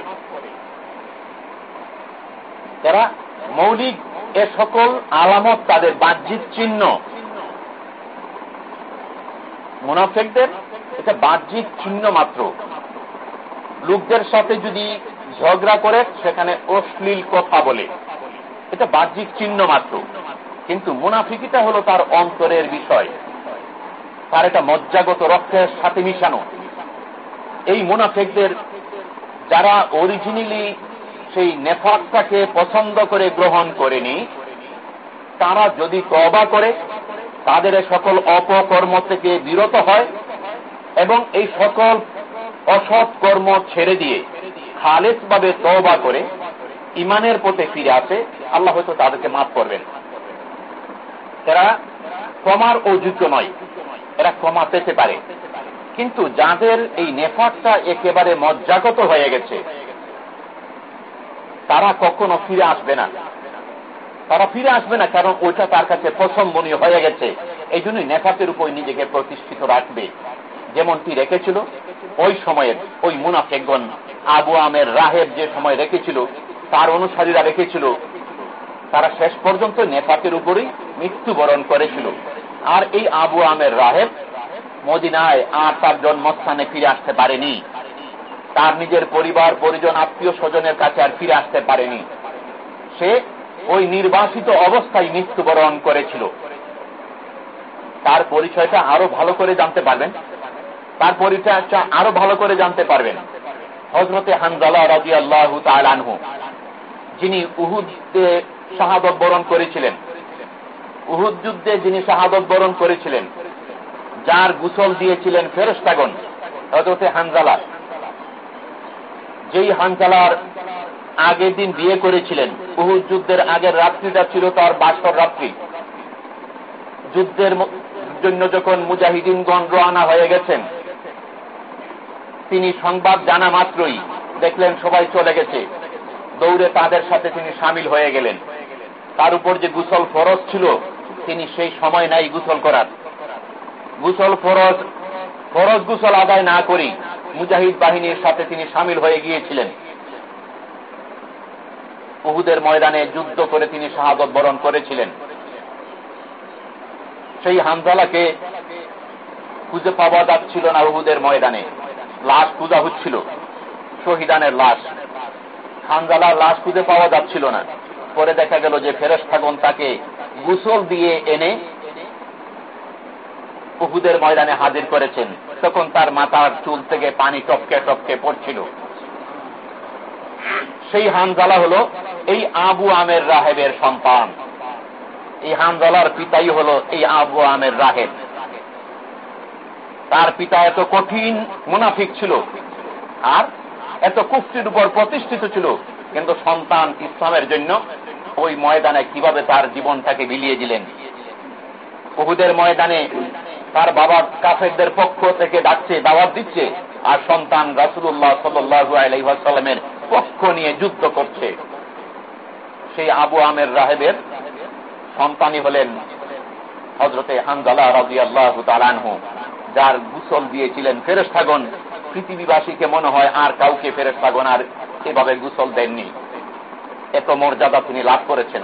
এরা মৌলিক এ সকল আলামত তাদের বাহ্যিক চিহ্ন মুনাফেকদের এটা বাহ্যিক চিহ্ন মাত্র। লোকদের সাথে যদি ঝগড়া করে, সেখানে অশ্লীল কথা বলে। এটা বাহ্যিক চিহ্ন মাত্র। কিন্তু মুনাফিকিটা হলো তার অন্তরের বিষয়। তার এটা মজ্জাগত রক্তের সাথে মিশানো। এই মুনাফেকদের যারা অরিজিনালি সেই নেফাকটাকে পছন্দ করে গ্রহণ করেনি, তারা যদি তবা করে তাদের সকল অপকর্ম থেকে বিরত হয় এবং এই সকল অসৎ কর্ম ছেড়ে দিয়ে খালেজ ভাবে তবা করে ইমানের পথে ফিরে আসে, আল্লাহ হয়তো তাদেরকে মাফ করবেন। এরা ক্ষমার অযোগ্য নয়, এরা ক্ষমা পেতে পারে। কিন্তু যাদের এই নেফাকটা একেবারে মজ্জাগত হয়ে গেছে, তারা কখনো ফিরে আসবে না। তারা ফিরে আসবে না, কারণ ওইটা তার কাছে প্রসম্বনীয় হয়ে গেছে। এই জন্যই নেফাকের উপর নিজেকে প্রতিষ্ঠিত রাখবে। যেমনটি রেখেছিল ওই সময়ের ওই মুনাফেকগণ, আবু আমের রাহেব যে সময় রেখেছিল, তার অনুসারীরা রেখেছিল, তারা শেষ পর্যন্ত নেফাকের উপরেই মৃত্যুবরণ করেছিল। আর এই আবু আমের রাহেব মদিনায় আর তার জন্মস্থানে ফিরে আসতে পারেনি। তার নিজের পরিবার, পরিজন আত্মীয় স্বজনের কাছে আর ফিরে আসতে পারেনি। সে ওই নির্বাসিত অবস্থায় মৃত্যুবরণ করেছিল। তার পরিচয়টা আরও ভালো করে জানতে পারবেন। তার পরিচয়টা আরও ভালো করে জানতে পারবেন। হজরতে হানজালা রাজি আল্লাহ আনহু, যিনি উহুদে শাহাদত বরণ করেছিলেন। উহুদ যুদ্ধে যিনি শাহাদত বরণ করেছিলেন, যার গুসল দিয়েছিলেন ফেরস্তাগন হজরতে হানজালা। যেই হানজালার আগের দিন বিয়ে করেছিলেন। উহুদ যুদ্ধের আগের রাত্রিটা ছিল তার বাসর রাত্রি। যুদ্ধের জন্য যখন মুজাহিদিনগণ রওনা হয়ে গেছেন, তিনি সংবাদ জানা মাত্রই দেখলেন সবাই চলে গেছে। দৌড়ে তাদের সাথে তিনি সামিল হয়ে গেলেন। তার উপর যে গুসল ফরজ ছিল, তিনি সেই সময় নাই গুসল করার। গুসল ফরজ ফরজ গুসল আদায় না করি মুজাহিদ বাহিনীর সাথে তিনি সামিল হয়ে গিয়েছিলেন। উহুদের ময়দানে যুদ্ধ করে তিনি শাহাদত বরণ করেছিলেন। সেই হামজালাকে খুঁজে পাওয়া যাচ্ছিল না উহুদের ময়দানে। লাশ খুঁজা হচ্ছিল, শহীদানের লাশ। হানজালার লাশ খুঁজে পাওয়া যাচ্ছিল না। পরে দেখা গেল যে ফেরেস্তাগন তাকে গুসল দিয়ে এনে উহুদের ময়দানে হাজির করেছেন। তখন তার মাথার চুল থেকে পানি টপকে টপকে পড়ছিল। সেই হানজালা হল এই আবু আমের রাহেবের সন্তান। এই হানজালার পিতাই হল এই আবু আমের রাহেব। তার পিতা এত কঠিন মুনাফিক ছিল আর এত কুফটির উপর প্রতিষ্ঠিত ছিল, কিন্তু সন্তান ইসলামের জন্য ওই ময়দানে কীভাবে তার জীবনটাকে বিলিয়ে দিলেন? বহুদের ময়দানে তার বাবা কাফেরদের পক্ষ থেকে ডাকছে, দাওয়াত দিচ্ছে, আর সন্তান রাসুল্লাহ সাল্লু আলাইসাল্লামের পক্ষ নিয়ে যুদ্ধ করছে। সেই আবু আমের রাহেবের সন্তানই হলেন হজরতে হানজালা রাজি আল্লাহ তালানহু যার গুসল দিয়েছিলেন ফেরেস্তাগন পৃথিবীবাসীকে মনে হয় আর কাউকে ফেরেস্তাগন আর এভাবে গুসল দেননি। এত মর্যাদা তিনি লাভ করেছেন।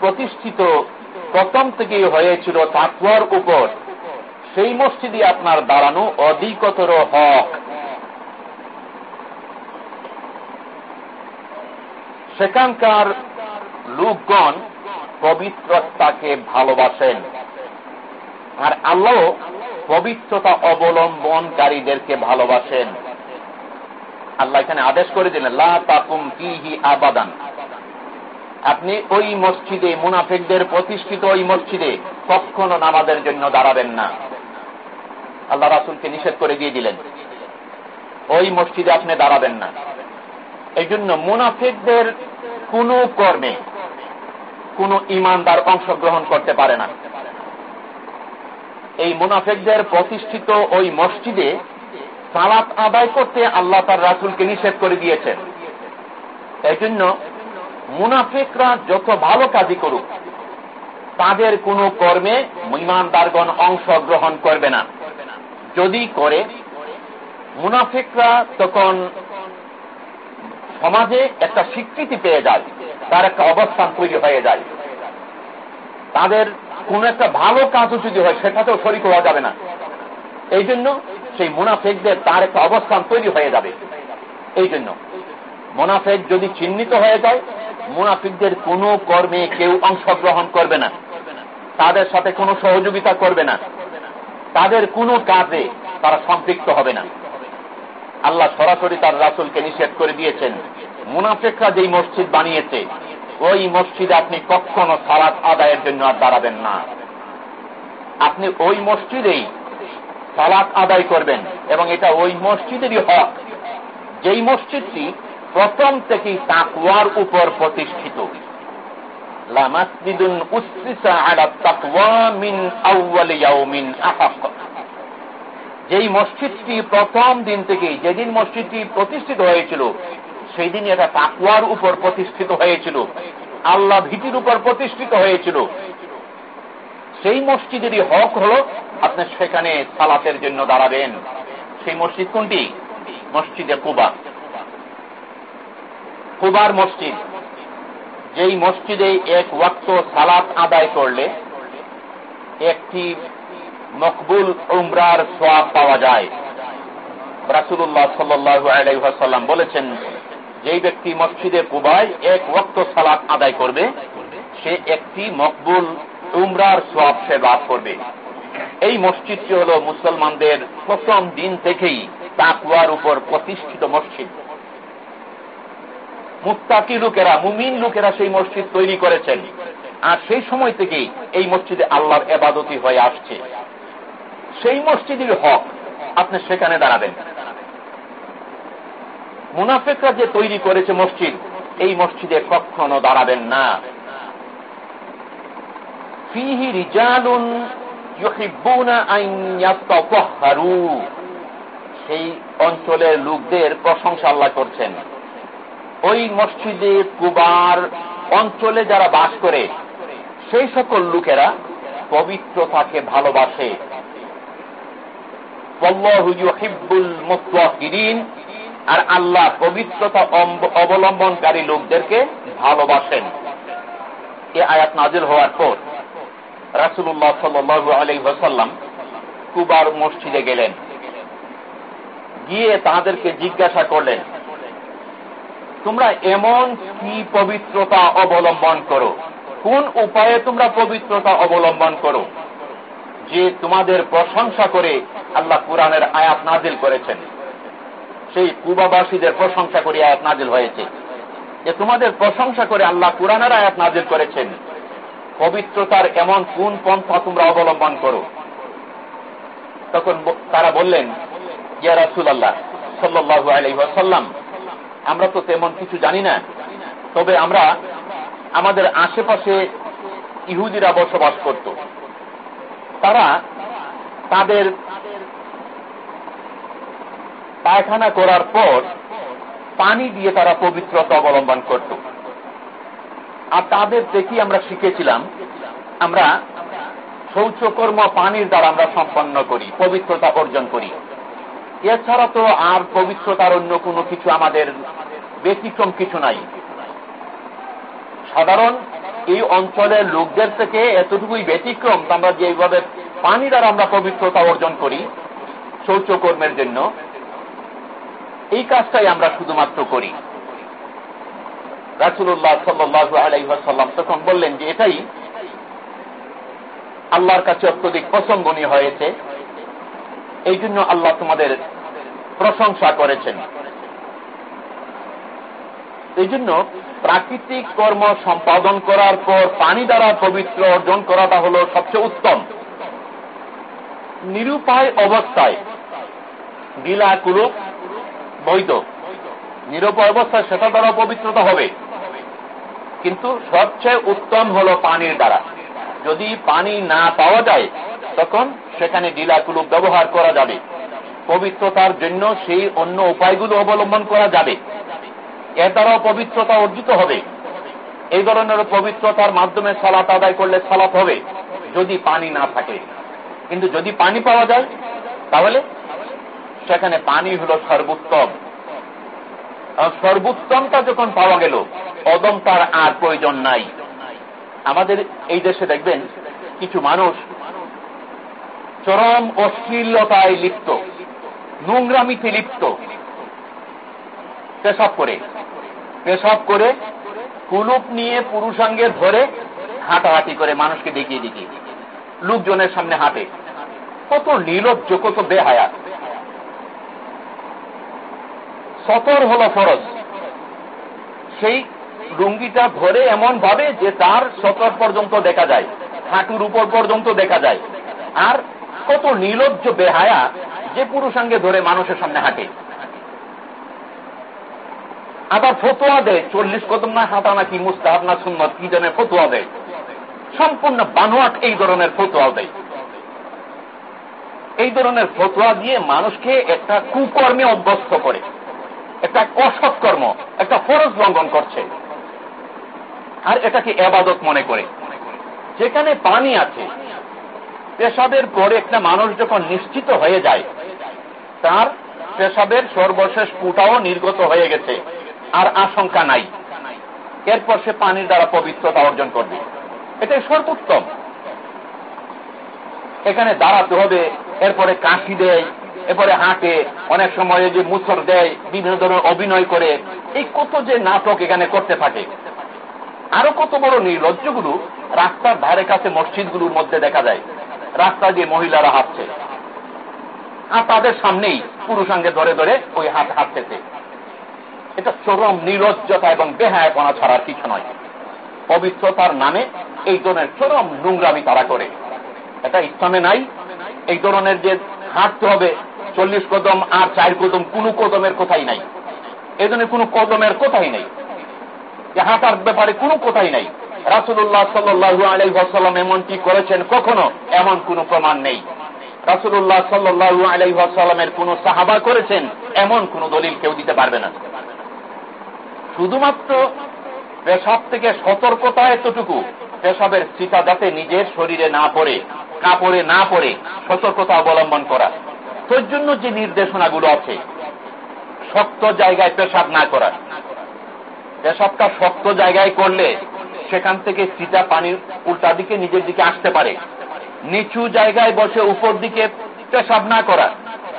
প্রতিষ্ঠিত প্রথম থেকেই হয়েছিল তাকুয়ার উপর। সেই মসজিদে আপনার দাঁড়ানো অধিকতর হক। সেখানকার লোকগণ পবিত্রতাকে ভালোবাসেন। আর আল্লাহ পবিত্রতা অবলম্বনকারীদেরকে ভালোবাসেন। আল্লাহ এখানে আদেশ করে দিলেন, লা তাকুম কিহি আবাদান। আপনি ওই মসজিদে মুনাফেকদের প্রতিষ্ঠিত ওই মসজিদে কখনো নামাজের জন্য দাঁড়াবেন না। আল্লাহ রাসুলকে নিষেধ করে দিয়ে দিলেন। ওই মসজিদে আপনি দাঁড়াবেন না। এই জন্য মুনাফেকদের কোন কর্মে কোন ইমানদার অংশগ্রহণ করতে পারে না। এই মুনাফেকদের প্রতিষ্ঠিত ওই মসজিদে সালাত আদায় করতে আল্লাহ তার রাসুলকে নিষেধ করে দিয়েছেন। এই জন্য মুনাফিকরা যত ভালো কাজই করুক, তাদের কোনো কর্মে ইমানদারগণ অংশগ্রহণ করবে না। যদি করে, মুনাফিকরা তখন সমাজে একটা স্বীকৃতি পেয়ে যায়, তার একটা অবস্থান তৈরি হয়ে যায়। তাদের কোন একটা ভালো কাজও যদি হয়, সেটাতেও শরিক হওয়া যাবে না। এই জন্য সেই মুনাফেকদের তার একটা অবস্থান তৈরি হয়ে যাবে। এই জন্য। মোনাফেক যদি চিহ্নিত হয়ে যায়, মুনাফিকদের কোন কর্মে কেউ অংশগ্রহণ করবে না। তাদের সাথে কোনো সহযোগিতা করবে না। তাদের কোনো কাজে তারা সম্পৃক্ত হবে না। আল্লাহ সরাসরি তার রাসুলকে নিষেধ করে দিয়েছেন, মুনাফেকরা যেই মসজিদ বানিয়েছে, ওই মসজিদে আপনি কখনো সালাদ আদায়ের জন্য আর দাঁড়াবেন না। আপনি ওই মসজিদেই সালাদ আদায় করবেন এবং এটা ওই মসজিদেরই হক। যেই মসজিদটি প্রথম থেকেই তাকুয়ার উপর প্রতিষ্ঠিত। যেই মসজিদটি প্রথম দিন থেকেই, যেদিন মসজিদটি প্রতিষ্ঠিত হয়েছিল সেই দিন এটা তাকুয়ার উপর প্রতিষ্ঠিত হয়েছিল। আল্লাহ ভীতির উপর প্রতিষ্ঠিত হয়েছিল। সেই মসজিদেরই হক হল আপনি সেখানে সালাতের জন্য দাঁড়াবেন। সেই মসজিদ কোনটি? মসজিদে কুবা। কুবার মসজিদ, যেই মসজিদে এক ওয়াক্ত সালাত আদায় করলে একটি মকবুল উমরার সোয়াব পাওয়া যায়। রাসুল্লাহ সাল্লাম বলেছেন, যেই ব্যক্তি মসজিদে কুবায় এক ওয়াক্ত সালাত আদায় করবে, সে একটি মকবুল উমরার সোয়াব সে লাভ করবে। এই মসজিদটি হল মুসলমানদের প্রথম দিন থেকেই তাকুয়ার উপর প্রতিষ্ঠিত মসজিদ। মুস্তাকি লোকেরা, মুমিন লোকেরা সেই মসজিদ তৈরি করেছেন। আর সেই সময় থেকেই এই মসজিদে আল্লাহর এবাদতি হয়ে আসছে। সেই মসজিদের হক আপনি সেখানে দাঁড়াবেন। মুনাফেকরা যে তৈরি করেছে মসজিদ, এই মসজিদে কখনো দাঁড়াবেন না। ফিহি রিজালুন সেই অঞ্চলের লোকদের প্রশংসা আল্লাহ করছেন। ওই মসজিদে কুবার অঞ্চলে যারা বাস করে, সেই সকল লোকেরা পবিত্রতাকে ভালোবাসে। আর আল্লাহ পবিত্রতা অবলম্বনকারী লোকদেরকে ভালোবাসেন। এ আয়াত নাজিল হওয়ার পর রাসুল্লাহ সাল্লু আলহ্লাম কুবার মসজিদে গেলেন। গিয়ে তাদেরকে জিজ্ঞাসা করলেন তোমরা এমন কি পবিত্রতা অবলম্বন করো? কোন উপায়ে তোমরা পবিত্রতা অবলম্বন করো? যে তোমাদের প্রশংসা করে আল্লাহ কোরআনের আয়াত নাজিল করেছেন। সেই কুবাবাসীদের প্রশংসা করে আয়াত নাজিল হয়েছে। যে তোমাদের প্রশংসা করে আল্লাহ কোরআনের আয়াত নাজিল করেছেন। পবিত্রতার এমন কোন পন্থা তোমরা অবলম্বন করো? তখন তারা বললেন, ইয়া রাসুল আল্লাহ সাল্লু আলহাসাল্লাম আমরা তো তেমন কিছু জানি না। তবে আমরা আমাদের আশেপাশে ইহুদিরা বসবাস করত। তারা তাদের পায়খানা করার পর পানি দিয়ে তারা পবিত্রতা অবলম্বন করত। আর তাদের দেখি আমরা শিখেছিলাম, আমরা শৌচকর্ম পানির দ্বারা আমরা সম্পন্ন করি, পবিত্রতা অর্জন করি। এছাড়া তো আর পবিত্রতার অন্য কোনো কিছু আমাদের ব্যতিক্রম কিছু নাই। সাধারণ এই অঞ্চলের লোকদের থেকে এতটুকুই ব্যতিক্রম আমরা যেভাবে পানি দ্বারা আমরা পবিত্রতা অর্জন করি, শৌচকর্মের জন্য, এই কাজটাই আমরা শুধুমাত্র করি। রাসুল্লাহ সাল্লু আলাইসাল্লাম তখন বললেন যে এটাই আল্লাহর কাছে অত্যধিক প্রসঙ্গনীয় হয়েছে। এই জন্য আল্লাহ তোমাদের প্রশংসা করেছেন। এই জন্য প্রাকৃতিক কর্ম সম্পাদন করার পর পানি দ্বারা পবিত্র অর্জন করাটা হল সবচেয়ে উত্তম। নিরুপায় অবস্থায় গিলা কুলো বৈধ। নিরুপায় অবস্থায় সেটা দ্বারা পবিত্রতা হবে। কিন্তু সবচেয়ে উত্তম হল পানির দ্বারা। যদি পানি না পাওয়া যায় তখন সেখানে ডিলাকুলুপ ব্যবহার করা যাবে। পবিত্রতার জন্য সেই অন্য উপায়গুলো অবলম্বন করা যাবে। এর দ্বারাও পবিত্রতা অর্জিত হবে। এই ধরনের পবিত্রতার মাধ্যমে সালাত আদায় করলে সালাত হবে, যদি পানি না থাকে। কিন্তু যদি পানি পাওয়া যায়, তাহলে সেখানে পানি হল সর্বোত্তম। সর্বোত্তমটা যখন পাওয়া গেল, অদম তার আর প্রয়োজন নাই। আমাদের এই দেশে দেখবেন, কিছু মানুষ চরম অশ্লীলতায় লিপ্ত, নোংরামিতে লিপ্ত। পেশাব করে পেশাব করে কুলুপ নিয়ে পুরুষাঙ্গে ধরে হাঁটাহাঁটি করে মানুষকে দেখিয়ে দেখিয়ে। লোকজনের সামনে হাঁটে। কত নিলজ্জ, কত বেহায়া সতর হল ফরজ। সেই লুঙ্গিটা ধরে এমন ভাবে যে তার সতর পর্যন্ত দেখা যায়, হাঁটুর উপর পর্যন্ত দেখা যায়। আর কত নিলজ্জ বেহায়া যে পুরুষাঙ্গে ধরে মানুষের সামনে হাঁটে। আবার ফতোয়া দেয়, চল্লিশ কদম না হাঁটা নাকি মুস্তাহাব না সুন্নত, কি জানে ফতোয়া দেয়। সম্পূর্ণ বানোয়াট এই ধরনের ফতোয়া দেয়। এই ধরনের ফতোয়া দিয়ে মানুষকে একটা কুকর্মে অভ্যস্ত করে, একটা অসৎ কর্ম, একটা ফরজ লঙ্ঘন করছে। আর এটাকে এবাদত মনে করে। যেখানে পানি আছে পেশাবের পরে একটা মানুষ যখন নিশ্চিত হয়ে যায়, তার পেশাবের সর্বশেষ পুটাও নির্গত হয়ে গেছে, আর আশঙ্কা নাই। এরপর সে পানির দ্বারা পবিত্রতা অর্জন করবে। এটাই সর্বোত্তম। এখানে দাঁড়াতে হবে, এরপরে কাশি দেয়, এরপরে হাঁটে, অনেক সময় যে মুসর দেয়, বিভিন্ন ধরনের অভিনয় করে, এই কত যে নাটক এখানে করতে থাকে। আরও কত বড় নির্লজ্জগুলো রাস্তার ধারে কাছে মসজিদগুলোর মধ্যে দেখা যায়। রাস্তা দিয়ে মহিলারা হাঁটছে। আর তাদের সামনেই পুরুষাঙ্গে ধরে ধরে ওই হাত হাঁটতেছে। এটা চরম নিরজ্জতা এবং বেহায়পনা ছাড়ার কিছু নয়। পবিত্রতার নামে এই ধরনের চরম নোংরামি তারা করে। এটা ইসলামে নাই। এই ধরনের যে হাঁটতে হবে, চল্লিশ কদম আর চার কদম, কোন কদমের কোথায় নাই। এই ধরনের কোন কদমের কোথায় নেই। হাঁটার ব্যাপারে কোনো কোথায় নাই। রাসুল্লাহ সাল্লু আলাইসাল্লাম এমনটি করেছেন কখনো? এমন কোন প্রমাণ নেই। রাসুল্লাহ সাল্লু আলাইসাল্লামের কোন সাহাবা করেছেন, এমন কোন দলিল কেউ দিতে পারবে না। শুধুমাত্র পেশাব থেকে সতর্কতা এতটুকু, পেশাবের চিতা যাতে নিজের শরীরে না পড়ে, কাপড়ে না পড়ে, সতর্কতা অবলম্বন করা। তোর জন্য যে নির্দেশনাগুলো আছে, শক্ত জায়গায় পেশাব না করা। পেশাবটা শক্ত জায়গায় করলে সেখান থেকে চিটা পানির উল্টা দিকে নিজের দিকে আসতে পারে। নিচু জায়গায় বসে উপর দিকে পেশাব না করা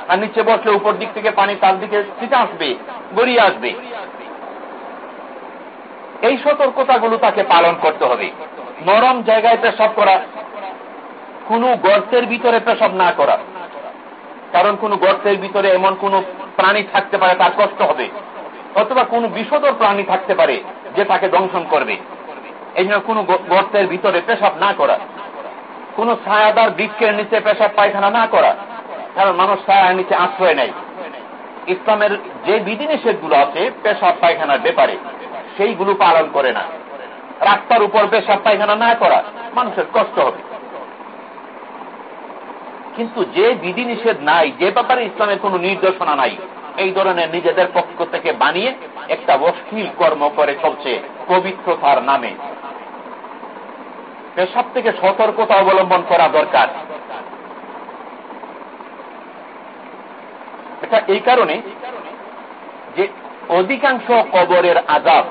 আর নিচে বসলে উপর দিক থেকে পানি তার দিকে চিটা আসবে, গড়িয়ে আসবে। এই সতর্কতাগুলো তাকে পালন করতে হবে। নরম জায়গায় পেশাব করা, কোন গর্তের ভিতরে পেশাব না করা। কারণ কোন গর্তের ভিতরে এমন কোন প্রাণী থাকতে পারে তার কষ্ট হবে। অথবা কোন বিষদর প্রাণী থাকতে পারে যে তাকে দংশন করবে। এই জন্য কোন গর্তের ভিতরে পেশাব না করা। কোন ছায়াদার বৃক্ষের নিচে পেশাব পায়খানা না করা, কারণ মানুষ ছায়ার নিচে আশ্রয় নেয়। ইসলামের যে বিধিনিষেধগুলো আছে, পেশাব পায়খানার ব্যাপারে, সেইগুলো পালন করে না। রাস্তার উপর পেশাব পায়খানা না করা, মানুষের কষ্ট হবে। কিন্তু যে বিধিনিষেধ নাই, যে ব্যাপারে ইসলামের কোন নির্দেশনা নাই, এই ধরনের নিজেদের পক্ষ থেকে বানিয়ে একটা অশ্লীল কর্ম করে চলছে, পবিত্রতার নামে। পেশাব থেকে সতর্কতা অবলম্বন করা দরকার। এই কারণে যে অধিকাংশ কবরের আজাব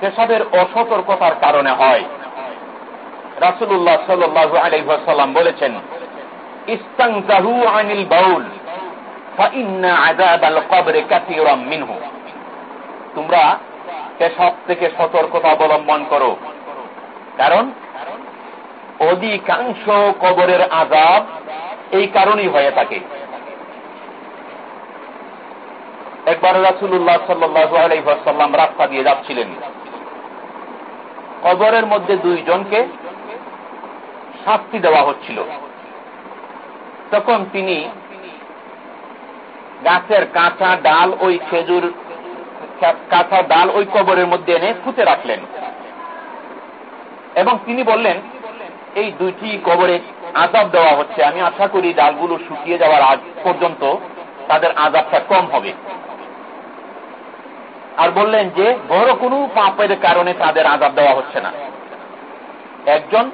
পেশাবের অসতর্কতার কারণে হয়। রাসুল্লাহ সাল্লু আলহাম বলেছেন আনিল বাউল তোমরা পেশাব থেকে সতর্কতা অবলম্বন করো। কারণ অধিকাংশ কবরের আজাব এই কারণেই হয়ে থাকে। একবার রাসুল্লাহ সাল্লাম রাস্তা দিয়ে যাচ্ছিলেন। কবরের মধ্যে দুইজনকে শাস্তি দেওয়া হচ্ছিল। তখন তিনি গাছের কাঁচা ডাল ওই খেজুর কাঁচা ডাল ওই কবরের মধ্যে এনে ফুটে রাখলেন। এবং তিনি বললেন এই দুইটি কবরে আজাব দেওয়া হচ্ছে। আমি আশা করি ডালগুলো শুকিয়ে যাওয়ার আগ পর্যন্ত তাদের আজাবটা কম হবে। আর বললেন যে, বড় কোনো পাপের কারণে তাদের আজাব দেওয়া হচ্ছে না। একজন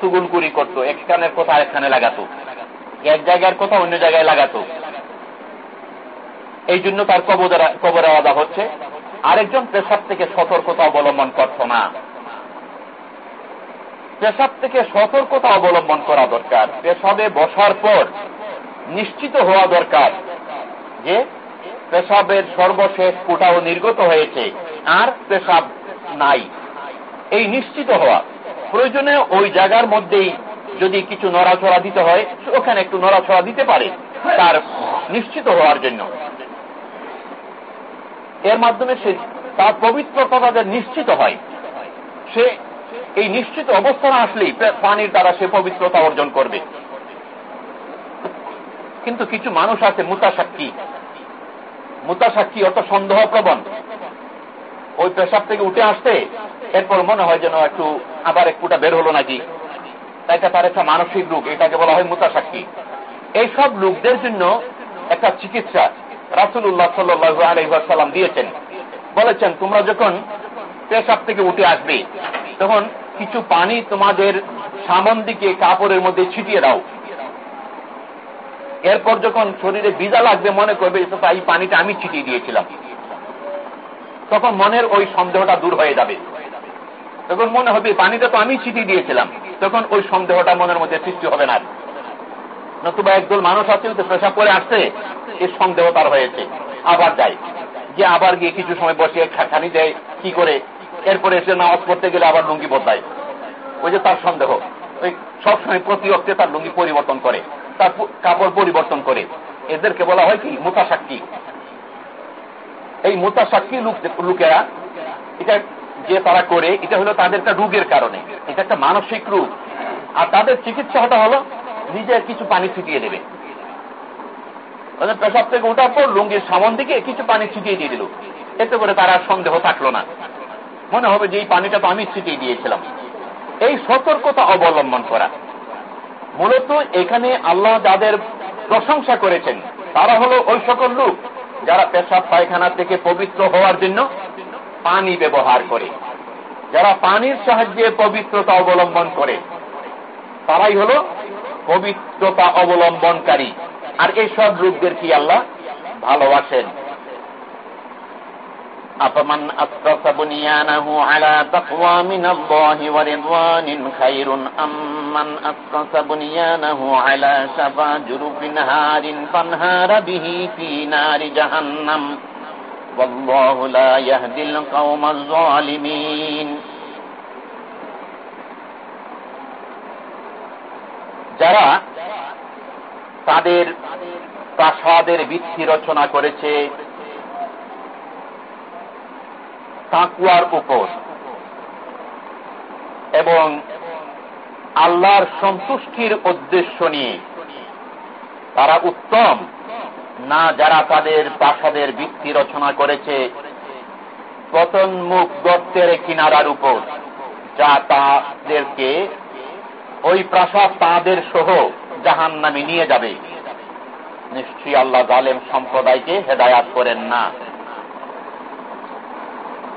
সুগুলকুরি করতো একখানের কথা আরেকখানে লাগাতো, এক জায়গার কথা অন্য জায়গায় লাগাতো। এই জন্য তার কবরে আজাব হচ্ছে। আরেকজন পেশাব থেকে সতর্কতা অবলম্বন করত না। পেশাব থেকে সতর্কতা অবলম্বন করা দরকার। পেশাবে বসার পর নিশ্চিত হওয়া দরকার যে পেশাবের সর্বশেষ কোটাও নির্গত হয়েছে আর পেশাব নাই। এই নিশ্চিত হওয়া। প্রয়োজনে ওই জায়গার মধ্যেই যদি কিছু নড়াচড়া দিতে হয়, ওখানে একটু নড়াচড়া দিতে পারে তার নিশ্চিত হওয়ার জন্য। এর মাধ্যমে সে তার পবিত্রতা তাদের নিশ্চিত হয়। সে এই নিশ্চিত অবস্থানে আসলেই পানির দ্বারা সে পবিত্রতা অর্জন করবে। কিন্তু কিছু মানুষ আছে মুতাসাক্ষী মুতাসাক্ষী অত সন্দেহ প্রবণ ওই পেশাব থেকে উঠে আসতে এরপর মনে হয় যেন একটু আবার একটুটা বের হলো নাকি। এটা তার একটা মানসিক রোগ, এটাকে বলা হয় মুতাসাক্ষী এইসব লোকদের জন্য একটা চিকিৎসা রাসুল্লাহ সাল্লু আলহাম দিয়েছেন। বলেছেন, তোমরা যখন পেশাব থেকে উঠে আসবে, তখন কিছু পানি তোমাদের সামন দিকে কাপড়ের মধ্যে ছিটিয়ে দাও। এরপর যখন শরীরে বিজা লাগবে, মনে করবে এই পানিটা আমি ছিটিয়ে দিয়েছিলাম। তখন মনের ওই সন্দেহটা দূর হয়ে যাবে। তখন মনে হবে, পানিটা তো আমি ছিটিয়ে দিয়েছিলাম। তখন ওই সন্দেহটা মনের মধ্যে সৃষ্টি হবে না। নতুবা একদল মানুষ আছে তো পেশা করে আসছে এই সন্দেহ তার হয়েছে। আবার যায়। যে আবার গিয়ে কিছু সময় বসে খানি দেয়, কি করে? এরপরে এসে নামাজ পড়তে গেলে আবার লুঙ্গি বদলায়। ওই যে তার সন্দেহ, ওই সবসময় প্রতি অক্ষে তার লুঙ্গি পরিবর্তন করে, তার কাপড় পরিবর্তন করে। এদেরকে বলা হয় কি? মোতা সাক্ষী এই মোতা সাক্ষী লোকেরা, এটা যে তারা করে, এটা হলো তাদের একটা রোগের কারণে। এটা একটা মানসিক রোগ। আর তাদের চিকিৎসাটা হলো নিজে কিছু পানি ছিটিয়ে দেবে। পেশাব থেকে ওঠার পর লুঙ্গির সামন দিকে কিছু পানি ছিটিয়ে দিয়ে দিল। এতে করে তারা সন্দেহ থাকল না। মনে হবে যে এই পানিটা তো আমি ছিটিয়ে দিয়েছিলাম। এই সতর্কতা অবলম্বন করা। মূলত এখানে আল্লাহ যাদের প্রশংসা করেছেন, তারা হলো ওই সকল লোক যারা পেশাব পায়খানা থেকে পবিত্র হওয়ার জন্য পানি ব্যবহার করে। যারা পানির সাহায্যে পবিত্রতা অবলম্বন করে, তারাই হল পবিত্রতা অবলম্বনকারী। আর এইসব লোকদের কি আল্লাহ ভালোবাসেন? أفمن أسس بنيانه على تقوى من الله ورضوان خير أم من أسس بنيانه على شفا جرف نهار فانهار به في نار جهنم والله لا يهدي القوم الظالمين যারা তাদের প্রাসাদের ভিত্তি রচনা করেছে তাকুয়ার উপর। এবং আল্লাহর সন্তুষ্টির উদ্দেশ্য নিয়ে তারা উত্তম। না যারা তাদের প্রাসাদের ভিত্তি রচনা করেছে, পতন মুখ গর্তের কিনারার উপর, যা তাদেরকে ওই প্রাসাদ তাদের সহ জাহান নামে নিয়ে যাবে। নিশ্চয়ই আল্লাহ জালেম সম্প্রদায়কে হেদায়াত করেন না।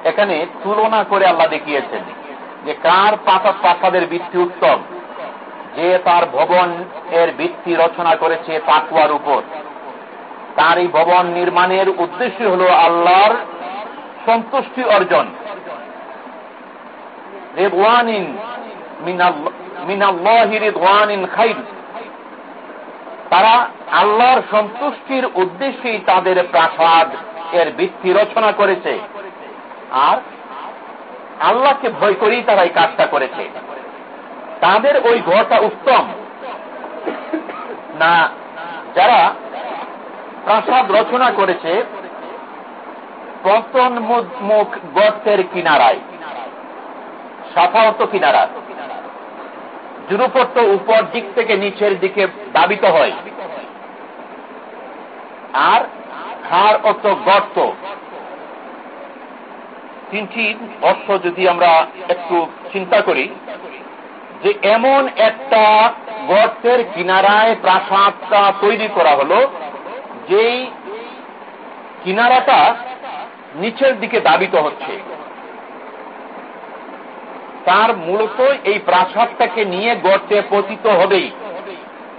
এখানে তুলনা করে আল্লাহ দেখিয়েছেন যে কার পাতা প্রাসাদের ভিত্তি উত্তম? যে তার ভবন এর ভিত্তি রচনা করেছে তাকুয়ার উপর। তার এই ভবন নির্মাণের উদ্দেশ্য হল আল্লাহর সন্তুষ্টি অর্জন। তারা আল্লাহর সন্তুষ্টির উদ্দেশ্যেই তাদের প্রাসাদ এর ভিত্তি রচনা করেছে। আর আল্লাহকে ভয় করেই তারা এই কাজটা করেছে। তাদের ওই ঘরটা উত্তম। না, যারা প্রাসাদ রচনা করেছে, পতন মুখ গর্তের কিনারায় সাধারণত কিনারা জুরুপট্ট উপর দিক থেকে নিচের দিকে দাবিত হয়। আর খার অত গর্ত তিনটি অর্থ যদি আমরা একটু চিন্তা করি, যে এমন একটা গর্তের কিনারায় প্রাসাদটা তৈরি করা হলো, যেই কিনারাটা নিচের দিকে দাবিত হচ্ছে। তার মূলত এই প্রাসাদটাকে নিয়ে গর্তে পতিত হবেই।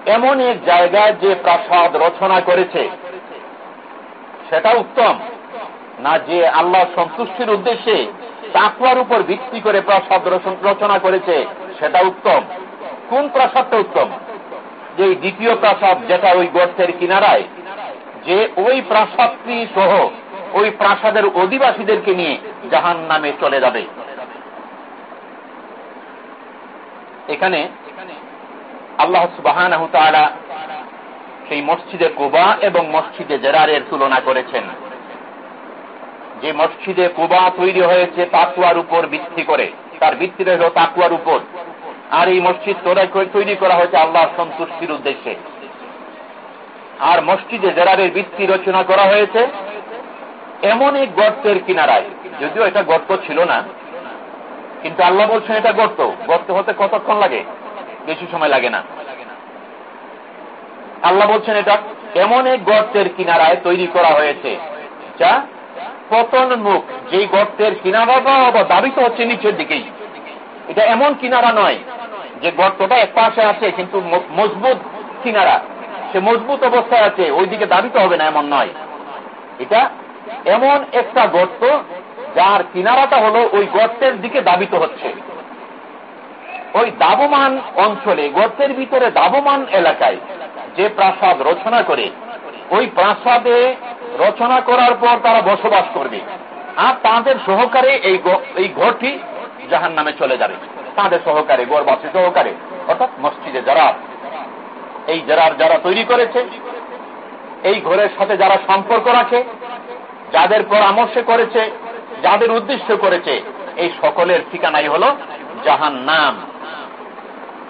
এমন এক জায়গায় যে প্রাসাদ রচনা করেছে, সেটা উত্তম। না যে আল্লাহ সন্তুষ্টির উদ্দেশ্যে তাকুয়ার উপর ভিত্তি করে প্রাসাদ রচনা করেছে, সেটা উত্তম। কোন প্রাসাদটা উত্তম? যে দ্বিতীয় প্রাসাদ যেটা ওই গর্তের কিনারায়, যে ওই প্রাসাদটি সহ ওই প্রাসাদের অধিবাসীদেরকে নিয়ে জাহান নামে চলে যাবে। এখানে আল্লাহ সুবাহান সেই মসজিদে কোবা এবং মসজিদে জেরারের তুলনা করেছেন। যে মসজিদে কোবা তৈরি হয়েছে তাকুয়ার উপর ভিত্তি করে, তার ভিত্তি রইল তাকুয়ার উপর। আর এই মসজিদ তৈরি করা হয়েছে আল্লাহ সন্তুষ্টির উদ্দেশ্যে। আর মসজিদে জেরারের ভিত্তি রচনা করা হয়েছে এমন এক গর্তের কিনারায়। যদিও এটা গর্ত ছিল না, কিন্তু আল্লাহ বলছেন এটা গর্ত। গর্ত হতে কতক্ষণ লাগে? বেশি সময় লাগে না। আল্লাহ বলছেন এটা এমন এক গর্তের কিনারায় তৈরি করা হয়েছে, যা পতন মুখ, যেই গর্তের কিনারাটা দাবিত হচ্ছে নিচের দিকেই। এটা এমন কিনারা নয় যে গর্তটা এক পাশে আছে, কিন্তু মজবুত কিনারা। সে মজবুত অবস্থায় আছে ওই দিকে দাবিত হবে না, এমন নয়। এটা এমন একটা গর্ত, যার কিনারাটা হলো ওই গর্তের দিকে দাবিত হচ্ছে। ওই দাবমান অঞ্চলে, গর্তের ভিতরে দাবমান এলাকায় যে প্রাসাদ রচনা করে ওই প্রাসাদে রচনা করার পর তারা বসবাস করবে। আর তাদের সহকারে এই এই ঘরটি জাহান নামে চলে যাবে। তাদের সহকারে গড়বাসী সহকারে, অর্থাৎ মসজিদে যারা, এই যারার যারা তৈরি করেছে, এই ঘরের সাথে যারা সম্পর্ক রাখে, যাদের পরামর্শ করেছে, যাদের উদ্দেশ্য করেছে, এই সকলের ঠিকানাই হল জাহান নাম।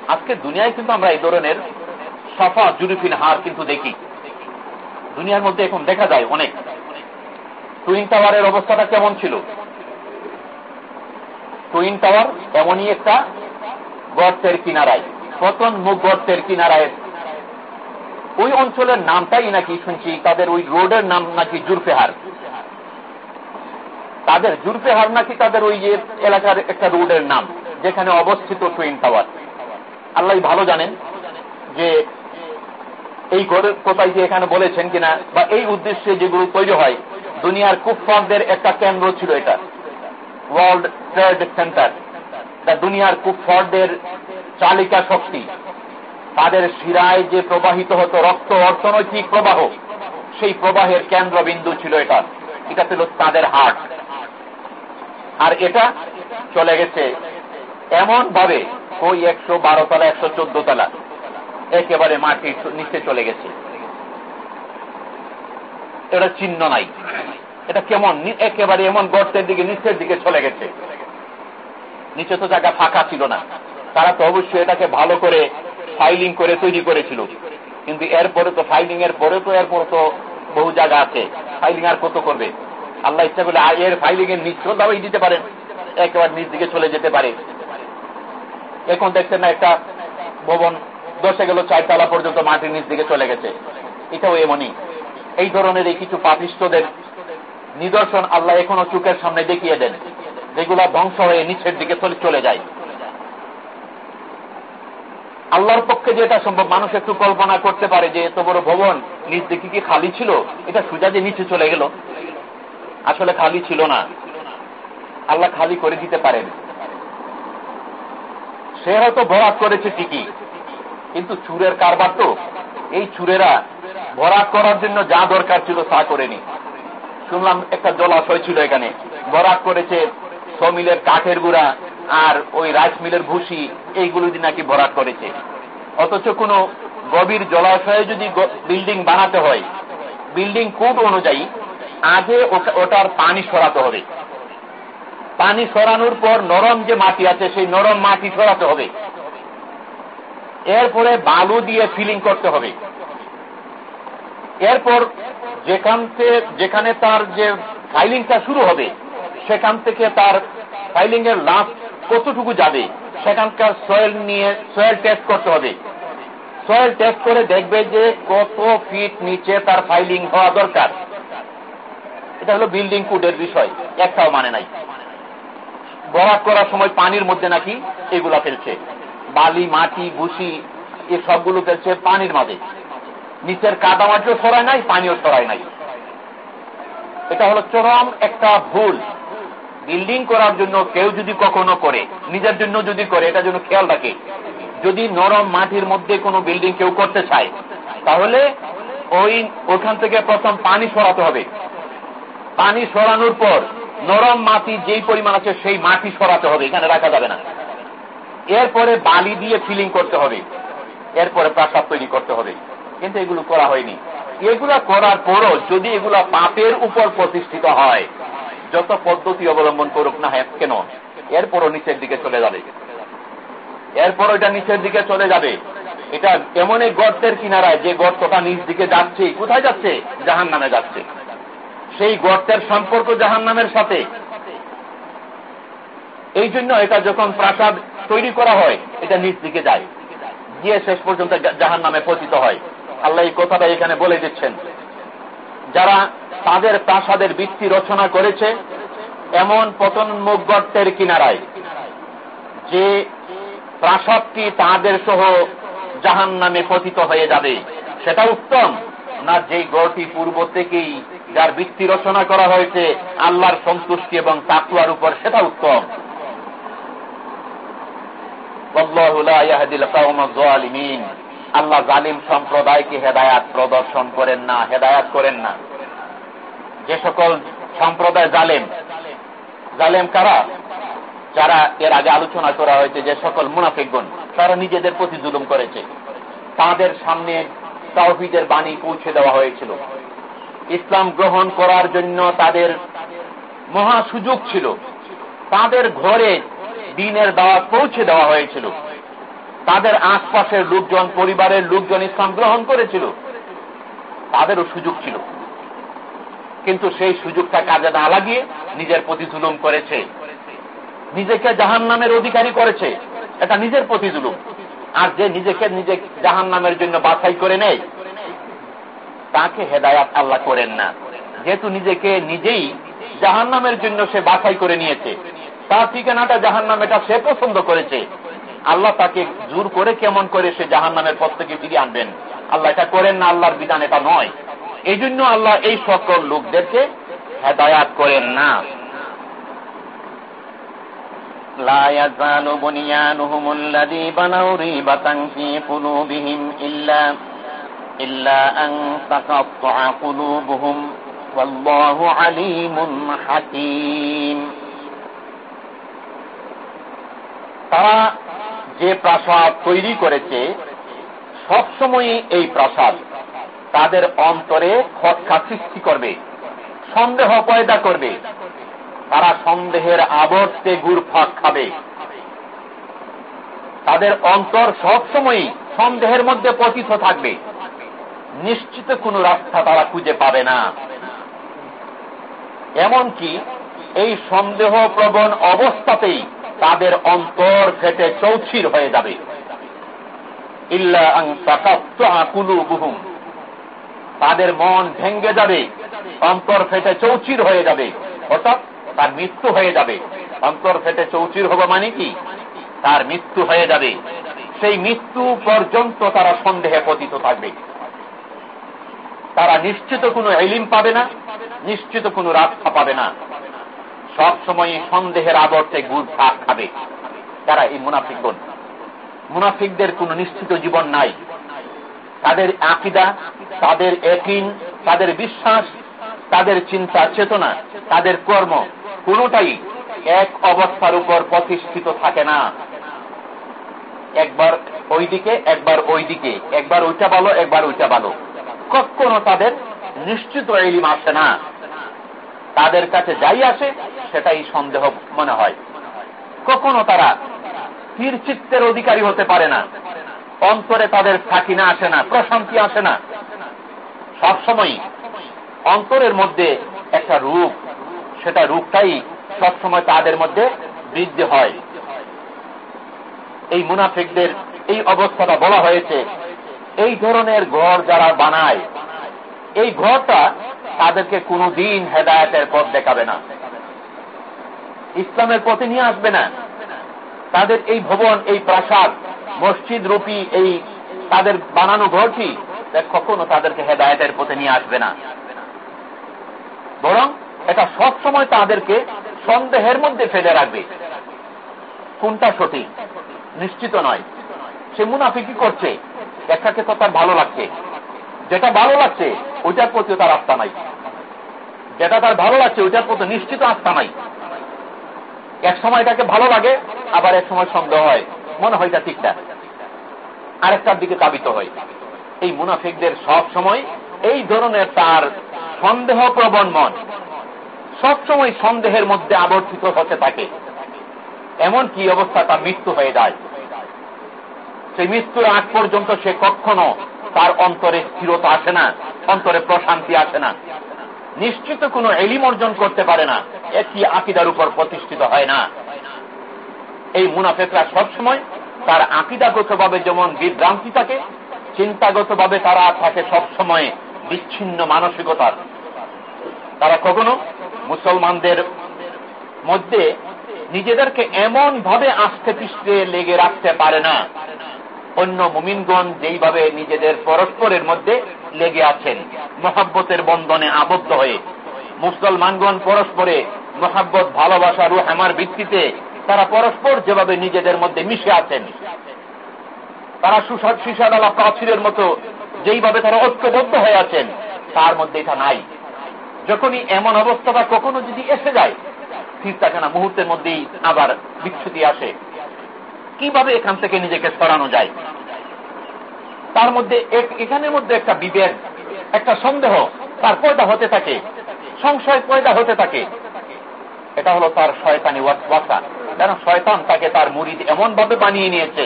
আজকে দুনিয়ায় কিন্তু আমরা এই ধরনের সফা জুরিফিন হার কিন্তু দেখি। দুনিয়ার মধ্যে এখন দেখা যায় অনেক। টুইন টাওয়ারের অবস্থাটা কেমন ছিল? টুইন টাওয়ার এমনই একটা গর্তের কিনারায় পতন মুখ গর্তের কিনারায়। ওই অঞ্চলের নামটাই নাকি শুনছি, তাদের ওই রোডের নাম নাকি জুরফেহার। তাদের জুরফেহার নাকি তাদের ওই যে এলাকার একটা রোডের নাম, যেখানে অবস্থিত টুইন টাওয়ার আল্লাহ ভালো জানেন যে এই ঘরের কোথায় যে এখানে বলেছেন কিনা, বা এই উদ্দেশ্যে যেগুলো তৈরি হয়, দুনিয়ার কুফফারদের একটা কেন্দ্র ছিল এটা। ওয়ার্ল্ড ট্রেড সেন্টার দুনিয়ার কুফফারদের চালিকা শক্তি। তাদের শিরায় যে প্রবাহিত হতো, রক্ত অর্থনৈতিক প্রবাহ, সেই প্রবাহের কেন্দ্রবিন্দু ছিল এটা। এটা ছিল তাদের হাট। আর এটা চলে গেছে এমন ভাবে ওই একশো বারো তলা, একশো চোদ্দ তলা। একেবারে মাটির নিচে চলে গেছে। এটা চিহ্ন নাই। এটা কেমন? একেবারে এমন গর্তের দিকে, নিচের দিকে চলে গেছে। নিচে তো জায়গা ফাঁকা ছিল না। তারা তো অবশ্যই এটাকে ভালো করে ফাইলিং করে তৈরি করেছিল। কিন্তু এরপরে তো ফাইলিং এর পরে তো এরপর তো বহু জায়গা আছে। ফাইলিং আর কত করবে? আল্লাহ ইচ্ছা করলে এর ফাইলিং এর নিচেও দাবাই দিতে পারেন। একেবারে নিচ দিকে চলে যেতে পারে। এখন দেখছেন না একটা ভবন দশে গেল, চারতলা পর্যন্ত মাটির নিচ দিকে চলে গেছে। এটাও এমনই। এই ধরনের এই কিছু পাপিষ্টদের নিদর্শন আল্লাহ এখনও চুকের সামনে দেখিয়ে দেন, যেগুলা ধ্বংস হয়ে নিচের দিকে চলে যায়। আল্লাহর পক্ষে যেটা সম্ভব, মানুষ একটু কল্পনা করতে পারে যে এত বড় ভবন নিচ দিকে কি খালি ছিল? এটা সুজা যে নিচে চলে গেল। আসলে খালি ছিল না। আল্লাহ খালি করে দিতে পারেন। সে হয়তো ভরাট করেছে ঠিকই। কিন্তু চুরের কারবার তো। এই চুরেরা ভরাট করার জন্য যা দরকার ছিল তা করেনি। শুনলাম একটা জলাশয় ছিল এখানে। ভরাট করেছে সমিলের কাঠের গুড়া আর ওই রাইস মিলের ভুসি, এইগুলো দিয়ে নাকি ভরাট করেছে। অথচ কোন গভীর জলাশয়ে যদি বিল্ডিং বানাতে হয়, বিল্ডিং কোড অনুযায়ী আগে ওটার পানি সরাতে হবে। পানি সরানোর পর নরম যে মাটি আছে, সেই নরম মাটি সরাতে হবে। এরপরে বালু দিয়ে ফিলিং করতে হবে। এরপর যেখান যেখানে তার যে ফাইলিংটা শুরু হবে, সেখান থেকে তার ফাইলিং এর লাস্ট কতটুকু যাবে, সেখানকার সয়েল নিয়ে, সয়েল টেস্ট করতে হবে। সয়েল টেস্ট করে দেখবে যে কত ফিট নিচে তার ফাইলিং হওয়া দরকার। এটা হলো বিল্ডিং কোডের বিষয়, একটাও মানে নাই। বরাক করার সময় পানির মধ্যে নাকি এগুলা ফেলছে। বালি, মাটি বুসি এ সবগুলো ফেলছে পানির মাঝে। নিচের কাদামাটিও সরায় নাই, পানিও সরায় নাই। এটা হলো চরম একটা ভুল। বিল্ডিং করার জন্য কেউ যদি কখনো করে, নিজের জন্য যদি করে, এটা জন্য খেয়াল রাখে। যদি নরম মাটির মধ্যে কোনো বিল্ডিং কেউ করতে চায়, তাহলে ওই, ওখান থেকে প্রথম পানি সরাতে হবে। পানি সরানোর পর নরম মাটি যেই পরিমাণ আছে সেই মাটি সরাতে হবে, এখানে রাখা যাবে না। এরপরে বালি দিয়ে ফিলিং করতে হবে। এরপরে প্রাসাদ তৈরি করতে হবে। কিন্তু এগুলো করা হয়নি। এগুলা করার পরও যদি এগুলা পাপের উপর প্রতিষ্ঠিত হয়, যত পদ্ধতি অবলম্বন করুক না হ্যাঁ কেন? এরপরও নিচের দিকে চলে যাবে। এরপর এটা নিচের দিকে চলে যাবে। এটা এমন এক গর্তের কিনারায় যে গর্তটা নিচ দিকে যাচ্ছে, কোথায় যাচ্ছে? জাহান নামে যাচ্ছে। সেই গর্তের সম্পর্ক জাহান নামের সাথে। এই জন্য এটা যখন প্রাসাদ তৈরি করা হয়, এটা নিচ দিকে যায়। গিয়ে শেষ পর্যন্ত জাহান নামে পতিত হয়। আল্লাহ এই কথাটা এখানে বলে দিচ্ছেন। যারা তাদের প্রাসাদের বৃত্তি রচনা করেছে, এমন পতনমুখ গর্তের কিনারায়, যে প্রাসাদটি তাদের সহ জাহান নামে পতিত হয়ে যাবে, সেটা উত্তম। না যে গড়টি পূর্ব থেকেই যার বৃত্তি রচনা করা হয়েছে, আল্লাহর সন্তুষ্টি এবং তাকুয়ার উপর, সেটা উত্তম। আল্লাহ জালিম সম্প্রদায়কে হেদায়াত প্রদর্শন করেন না, হেদায়াত করেন না। যে সকল সম্প্রদায় জালেম জালেম কারা? যারা এর আগে আলোচনা করা হয়েছে যে সকল মুনাফিকগণ, তারা নিজেদের প্রতি জুলুম করেছে। তাদের সামনে তাওহিদের বাণী পৌঁছে দেওয়া হয়েছিল। ইসলাম গ্রহণ করার জন্য তাদের মহা সুযোগ ছিল। তাদের ঘরে দিনের দাওয়াত পৌঁছে দেওয়া হয়েছিল। তাদের আশপাশের লোকজন, পরিবারের লোকজন ইসলাম গ্রহণ করেছিল। তাদেরও সুযোগ ছিল। কিন্তু সেই সুযোগটা কাজে না লাগিয়ে নিজের প্রতি জুলুম করেছে। নিজেকে জাহান নামের অধিকারী করেছে। এটা নিজের প্রতি জুলুম। আর যে নিজেকে নিজে জাহান নামের জন্য বাছাই করে নেয়, তাকে হেদায়াত আল্লাহ করেন না। যেহেতু নিজেকে নিজেই জাহান নামের জন্য সে বাছাই করে নিয়েছে। তার ঠিকানাটা জাহান নাম এটা সে পছন্দ করেছে আল্লাহ তাকে জোর করে কেমন করে সে জাহান নামের পথ থেকে ফিরিয়ে আনবেন আল্লাহ এটা করেন না আল্লাহর বিধান এটা নয় এই জন্য আল্লাহ এই সকল লোকদেরকে হেদায়াত করেন না لا يزال بنيانهم الذي بنوا ريبة في قلوبهم إلا إلا أن تقطع قلوبهم والله عليم حكيم তারা যে প্রাসাদ তৈরি করেছে, সবসময় এই প্রাসাদ তাদের অন্তরে খটকা সৃষ্টি করবে, সন্দেহ পয়দা করবে, তারা সন্দেহের আবর্তে গুড়ফাক খাবে। তাদের অন্তর সবসময়ই সন্দেহের মধ্যে পতিত থাকবে। নিশ্চিত কোন রাস্তা তারা খুঁজে পাবে না। এমনকি এই সন্দেহ প্রবণ অবস্থাতেই তাদের অন্তর ফেটে চৌচির হয়ে যাবে। তাদের মন ভেঙ্গে যাবে, অন্তর ফেটে চৌচির হয়ে যাবে। অর্থাৎ তার মৃত্যু হয়ে যাবে। অন্তর ফেটে চৌচির হবে মানে কি? তার মৃত্যু হয়ে যাবে। সেই মৃত্যু পর্যন্ত তারা সন্দেহে পতিত থাকবে। তারা নিশ্চিত কোনো এলিম পাবে না, নিশ্চিত কোনো রাস্তা পাবে না। সব সময় সন্দেহের আবর্তে গুড় ভাগ খাবে। তারা এই মুনাফিকগণ। মুনাফিকদের কোন নিশ্চিত জীবন নাই। তাদের আকিদা, তাদের একিন, তাদের বিশ্বাস, তাদের চিন্তা, চেতনা, তাদের কর্ম কোনটাই এক অবস্থার উপর প্রতিষ্ঠিত থাকে না। একবার ওই দিকে একবার ওই দিকে একবার ওইটা ভালো, একবার ওইটা ভালো। কখনো তাদের নিশ্চিত এলিম আসে না। তাদের কাছে যাই আসে, সেটাই সন্দেহ মনে হয়। কখনো তারা স্থির চিত্তের অধিকারী হতে পারে না। অন্তরে তাদের থাকিনা আসে না, প্রশান্তি আসে না। সবসময় অন্তরের মধ্যে একটা রূপ, সেটা রূপটাই সবসময় তাদের মধ্যে বৃদ্ধি হয়। এই মুনাফিকদের এই অবস্থাটা বলা হয়েছে, এই ধরনের ঘর যারা বানায়, এই ঘরটা তাদেরকে কোনো দিন হেদায়তের পথ দেখাবে না। ইসলামের পথে নিয়ে আসবে না। তাদের এই ভবন, এই প্রাসাদ, মসজিদ রূপী এই তাদের বানানো ঘরটি কখনো তাদেরকে হেদায়তের পথে নিয়ে আসবে না। বরং এটা সব সময় তাদেরকে সন্দেহের মধ্যে ফেলে রাখবে। কোনটা সঠিক? নিশ্চিত নয়। সে মুনাফি কি করছে। একটাকে তো তার ভালো লাগছে। যেটা ভালো লাগছে, ওইটার প্রতিও তার আস্থা নাই। যেটা তার ভালো লাগছে, ওইটার প্রতি নিশ্চিত আস্থা নাই। এক সময় এটাকে ভালো লাগে, আবার এক সময় সন্দেহ হয়। মনে হয় এটা ঠিকঠাক। আরেকটার দিকে তাবিত হয়। এই মুনাফিকদের সব সময় এই ধরনের তার সন্দেহ প্রবণ মন সবসময় সন্দেহের মধ্যে আবর্তিত হতে থাকে। এমন কি অবস্থা, তার মৃত্যু হয়ে যায়। সেই মৃত্যুর আগ পর্যন্ত সে কখনো তার অন্তরে স্থিরতা আসে না, অন্তরে প্রশান্তি আসে না। নিশ্চিত কোনো এলিম অর্জন করতে পারে না একটি আকিদার উপর প্রতিষ্ঠিত হয় না। এই মুনাফেকরা সবসময় তার আকিদাগত ভাবে যেমন বিভ্রান্তি থাকে চিন্তাগত ভাবে তারা থাকে সবসময় বিচ্ছিন্ন মানসিকতার। তারা কখনো মুসলমানদের মধ্যে নিজেদেরকে এমন ভাবে আস্তে পিষ্টে লেগে রাখতে পারে না অন্য মুমিনগণ যেইভাবে নিজেদের পরস্পরের মধ্যে লেগে আছেন, মহাব্বতের বন্ধনে আবদ্ধ হয়ে। মুসলমানগণ পরস্পরে মহাব্বত ভালোবাসার ও আমার ভিত্তিতে তারা পরস্পর যেভাবে নিজেদের মধ্যে মিশে আছেন। তারা সুসাদ শিশাডালা প্রাচীরের মতো যেইভাবে তারা ঐক্যবদ্ধ হয়ে আছেন, তার মধ্যে এটা নাই। যখনই এমন অবস্থাটা কখনো যদি এসে যায়, ঠিক থাকে না মুহূর্তের মধ্যেই আবার বিচ্ছুতি আসে। কীভাবে এখান থেকে নিজেকে সরানো যায়? তার মধ্যে এখানের মধ্যে একটা বিভেদ, একটা সন্দেহ, তার পয়দা হতে থাকে, সংশয় পয়দা হতে থাকে। এটা হলো তার শয়তানি ওয়াসা কেন শয়তান তাকে তার মুড়ি এমন ভাবে বানিয়ে নিয়েছে,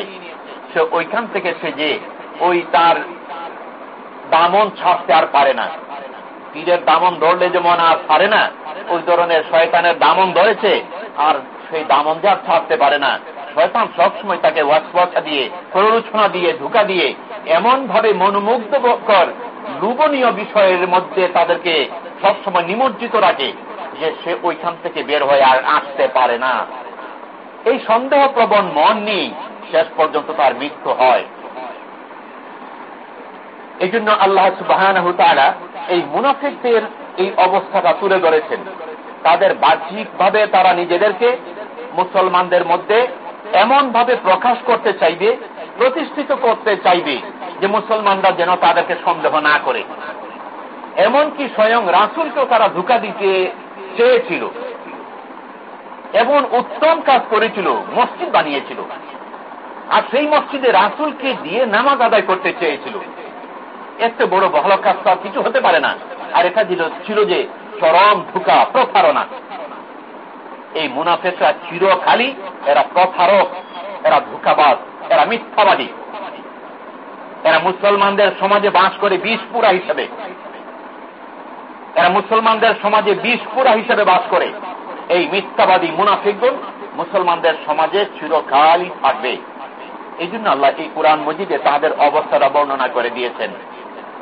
সে ওইখান থেকে সে যে ওই তার দামন ছাড়তে আর পারে না। পীরের দামন ধরলে যেমন আর পারে না, ওই ধরনের শয়তানের দামন ধরেছে, আর সেই দামন যে আর ছাড়তে পারে না। শয়তান সবসময় তাকে ওয়াসওয়াসা দিয়ে, প্ররোচনা দিয়ে, ধোকা দিয়ে এমন ভাবে মনোমুগ্ধকর লুবনীয় বিষয়ের মধ্যে তাদেরকে সবসময় নিমজ্জিত রাখে, যে সে ওইখান থেকে বের হয়ে আর আসতে পারে না। এই সন্দেহ প্রবণ মন নিয়ে শেষ পর্যন্ত তার মৃত্যু হয়। এই জন্য আল্লাহ সুবাহ এই মুনাফিকদের এই অবস্থাটা তুলে ধরেছেন। তাদের বাহ্যিকভাবে তারা নিজেদেরকে মুসলমানদের মধ্যে এমন ভাবে প্রকাশ করতে চাইবে, প্রতিষ্ঠিত করতে চাইবে যে মুসলমানরা যেন তাদেরকে সন্দেহ না করে। এমনকি স্বয়ং রাসুলকেও তারা ধোকা দিতে চেয়েছিল। এমন উত্তম কাজ করেছিল, মসজিদ বানিয়েছিল। আর সেই মসজিদে রাসুলকে দিয়ে নামাজ আদায় করতে চেয়েছিল। এত বড় ভালো কাজ কিছু হতে পারে না। আর এটা ছিল যে চরম ধোকা, প্রতারণা। এই মুনাফেকরা চিরখালি এরা প্রথারক এরা ধোকাবাদ এরা মিথ্যাবাদী। এরা মুসলমানদের সমাজে বাস করে বিষ পুরা হিসেবে। এরা মুসলমানদের সমাজে বিষ পুরা হিসেবে বাস করে। এই মিথ্যাবাদী মুনাফিকগুন মুসলমানদের সমাজে চিরকালই থাকবে। এই জন্য আল্লাহ এই কোরআন মজিদে তাদের অবস্থাটা বর্ণনা করে দিয়েছেন।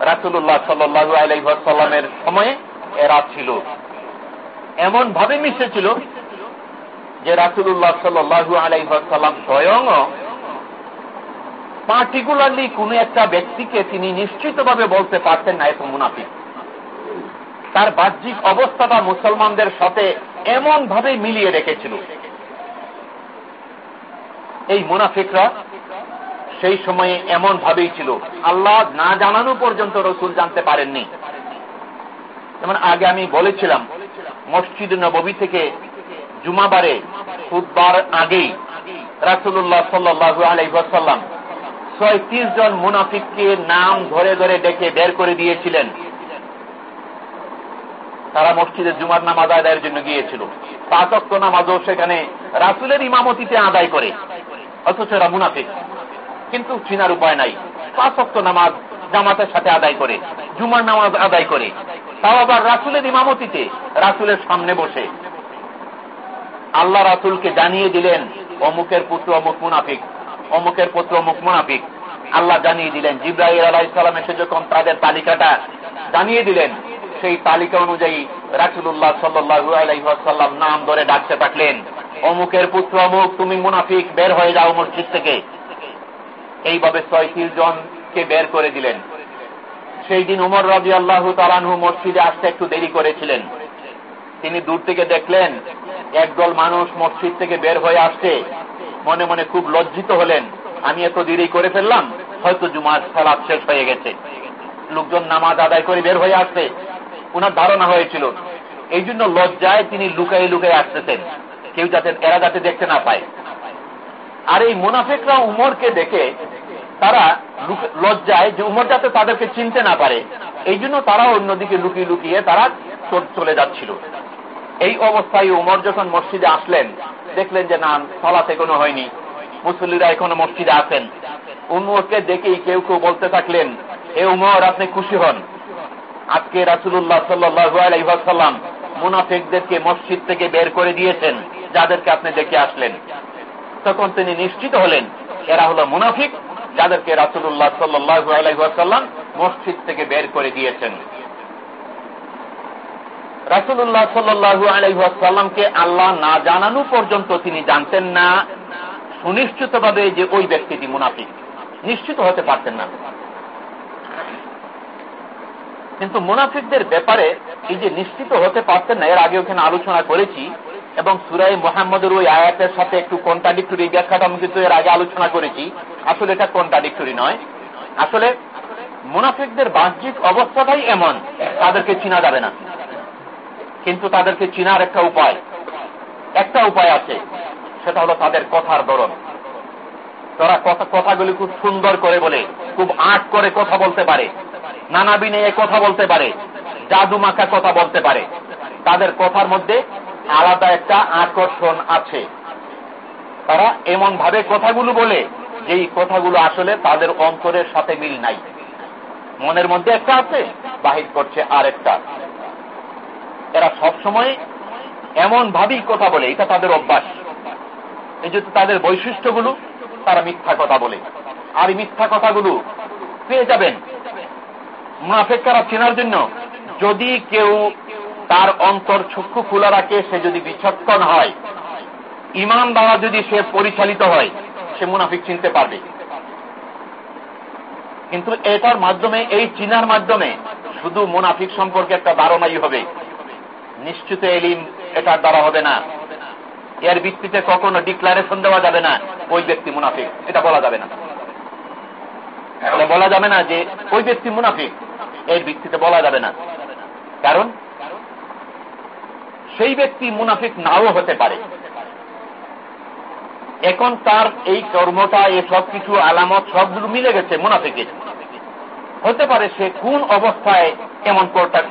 রাসুল্লাহ সাল্লু আলাইসাল্লামের সময়ে এরা ছিল। এমন ভাবে মিশেছিল যে রাসুল্লাহ সাল্লু আলাইসাল্লাম স্বয়ং পার্টিকুলারলি কোন একটা ব্যক্তিকে তিনি নিশ্চিতভাবে বলতে পারতেন না, এত মুনাফিক। তার বাহ্যিক অবস্থাটা মুসলমানদের সাথে এমন ভাবে মিলিয়ে রেখেছিল। এই মুনাফিকরা সেই সময়ে এমন ভাবেই ছিল। আল্লাহ না জানানো পর্যন্ত রসুল জানতে পারেননি। যেমন আগে আমি বলেছিলাম, মসজিদ নবী থেকে জুমাবারে সুদবার আগেই রাসুল্লাহ সাল্লু আলাইসাল্লাম ছয়ত্রিশ জন মুনাফিককে নাম ধরে ধরে ডেকে বের করে দিয়েছিলেন। তারা মসজিদের জুমার নামাজ আদায়ের জন্য গিয়েছিল। পাঁচক্ত নামাজও সেখানে রাসুলের ইমামতিতে আদায় করে, অথচ এরা মুনাফিক। কিন্তু চিনার উপায় নাই। পাঁচক্ত নামাজ জামাতের সাথে আদায় করে, জুমার নামাজ আদায় করে। তাও আবার রাসুলের ইমামতিতে, রাসুলের সামনে বসে। আল্লাহ রাসুলকে জানিয়ে দিলেন, অমুকের পুত্র অমুক মুনাফিক, অমুকের পুত্র অমুক মুনাফিক। আল্লাহ জানিয়ে দিলেন জিব্রাহিম আলাহ ইসলাম এসে যখন তাদের তালিকাটা জানিয়ে দিলেন, সেই তালিকা অনুযায়ী রাসুল্লাহ সাল্লু আলাইসাল্লাম নাম ধরে ডাকতে থাকলেন, অমুকের পুত্র অমুক, তুমি মুনাফিক, বের হয়ে যাও মসজিদ থেকে। এইভাবে ছয় ছয়ত্রিশ জনকে বের করে দিলেন। সেই দিন উমর রাজি আল্লাহ তালানহু মসজিদে আসতে একটু দেরি করেছিলেন। তিনি দূর থেকে দেখলেন, একদল মানুষ মসজিদ থেকে বের হয়ে আসছে। মনে মনে খুব লজ্জিত হলেন, আমি এত দেরি করে ফেললাম, হয়তো জুমার সালাদ শেষ হয়ে গেছে। লোকজন নামাজ আদায় করে বের হয়ে আসছে। ওনার ধারণা হয়েছিল, এই জন্য লজ্জায় তিনি লুকাই লুকাই আসতেছেন, কেউ যাতে, এরা যাতে দেখতে না পায়। আর এই মুনাফেকরা উমরকে দেখে, তারা লজ্জায় যে উমর যাতে তাদেরকে চিনতে না পারে, এই জন্য তারা অন্যদিকে লুকিয়ে লুকিয়ে তারা চলে যাচ্ছিল। এই অবস্থায় উমর যখন মসজিদে আসলেন, দেখলেন যে না, সলাতে কোনো হয়নি। মুসল্লিরা এখনও মসজিদে আছেন। উমরকে দেখেই কেউ কেউ বলতে থাকলেন এ উমর, আপনি খুশি হন? আজকে রাসুল্লাহ সাল্লাম মুনাফেকদেরকে মসজিদ থেকে বের করে দিয়েছেন, যাদেরকে আপনি দেখে আসলেন। তখন তিনি নিশ্চিত হলেন, এরা হলো মুনাফিক, যাদেরকে রাসুল্লাহ সাল্লাম মসজিদ থেকে বের করে দিয়েছেন। রাসুল্লাহ সাল্লু আলাইসাল্লামকে আল্লাহ না জানানো পর্যন্ত তিনি জানতেন না। সুনিশ্চিতভাবে যে ওই ব্যক্তিটি মুনাফিক। নিশ্চিত হতে পারতেন না। কিন্তু মুনাফিকদের ব্যাপারে এই যে নিশ্চিত হতে পারতেন না, এর আগে ওখানে আলোচনা করেছি এবং সুরাই মোহাম্মদের ওই আয়াতের সাথে একটু কন্ট্রাডিক্টরি ব্যাখ্যাটা আমি কিন্তু এর আগে আলোচনা করেছি। আসলে এটা কন্ট্রাডিক্টরি নয়। আসলে মুনাফিকদের বাহ্যিক অবস্থাটাই এমন, তাদেরকে চিনা যাবে না। কিন্তু তাদেরকে চিনার একটা উপায়। একটা উপায় আছে, সেটা হলো তাদের কথার ধরন। তারা কথা কথাগুলি খুব সুন্দর করে বলে, খুব আট করে কথা বলতে পারে। নানা বিনয়ে কথা বলতে পারে, জাদু মাখা কথা বলতে পারে। তাদের কথার মধ্যে আলাদা একটা আকর্ষণ আছে। তারা এমন ভাবে কথাগুলো বলে, যেই কথাগুলো আসলে তাদের অন্তরের সাথে মিল নাই। মনের মধ্যে একটা আছে, বাহির করছে আর একটা এরা সব সময় এমন ভাবেই কথা বলে, এটা তাদের অভ্যাস। এই যে তাদের বৈশিষ্ট্যগুলো, তারা মিথ্যা কথা বলে। আর এই মিথ্যা কথাগুলো পেয়ে যাবেন। মুনাফেকারা চেনার জন্য, যদি কেউ তার অন্তর চক্ষু খোলা রাখে, সে যদি বিচক্ষণ হয়, ইমান দ্বারা যদি সে পরিচালিত হয়, সে মুনাফিক চিনতে পারবে। কিন্তু এটার মাধ্যমে, এই চিনার মাধ্যমে, শুধু মুনাফিক সম্পর্কে একটা ধারণাই হবে। নিশ্চিত এলিম, এটার দ্বারা হবে না। এর ভিত্তিতে কখনো ডিক্লারেশন দেওয়া যাবে না, ওই ব্যক্তি মুনাফিক, এটা বলা যাবে না। বলা যাবে না যে ওই ব্যক্তি মুনাফিক, এর ভিত্তিতে বলা যাবে না। কারণ সেই ব্যক্তি মুনাফিক নাও হতে পারে। এখন তার এই কর্মটা এই সব কিছু আলামত সবগুলো মিলে গেছে মুনাফিকের। হতে পারে সে কোন অবস্থায় এমন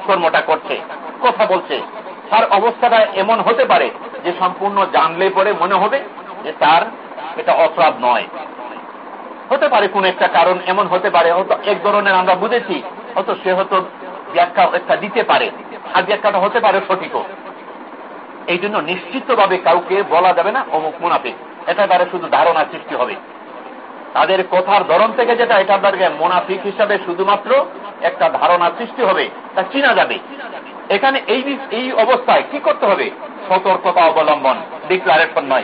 কর্মটা করছে। কথা বলছে। তার অবস্থাটা এমন হতে পারে যে সম্পূর্ণ জানলে পরে মনে হবে যে তার এটা অপরাধ নয়। হতে পারে কোন একটা কারণ এমন হতে পারে, হয়তো এক ধরনের আমরা বুঝেছি, হয়তো সে হয়তো ব্যাখ্যা একটা দিতে পারে। আর ব্যাখ্যাটা হতে পারে সঠিকও। এই জন্য নিশ্চিতভাবে কাউকে বলা যাবে না অমুক মুনাফিক। এটা দ্বারা শুধু ধারণা সৃষ্টি হবে। তাদের কথার ধরন থেকে যেটা, এটা দ্বারা মোনাফিক হিসাবে শুধুমাত্র একটা ধারণা সৃষ্টি হবে। তা চিনা যাবে। এখানে এই এই অবস্থায় কি করতে হবে? সতর্কতা অবলম্বন ডিক্লারেশন নয়।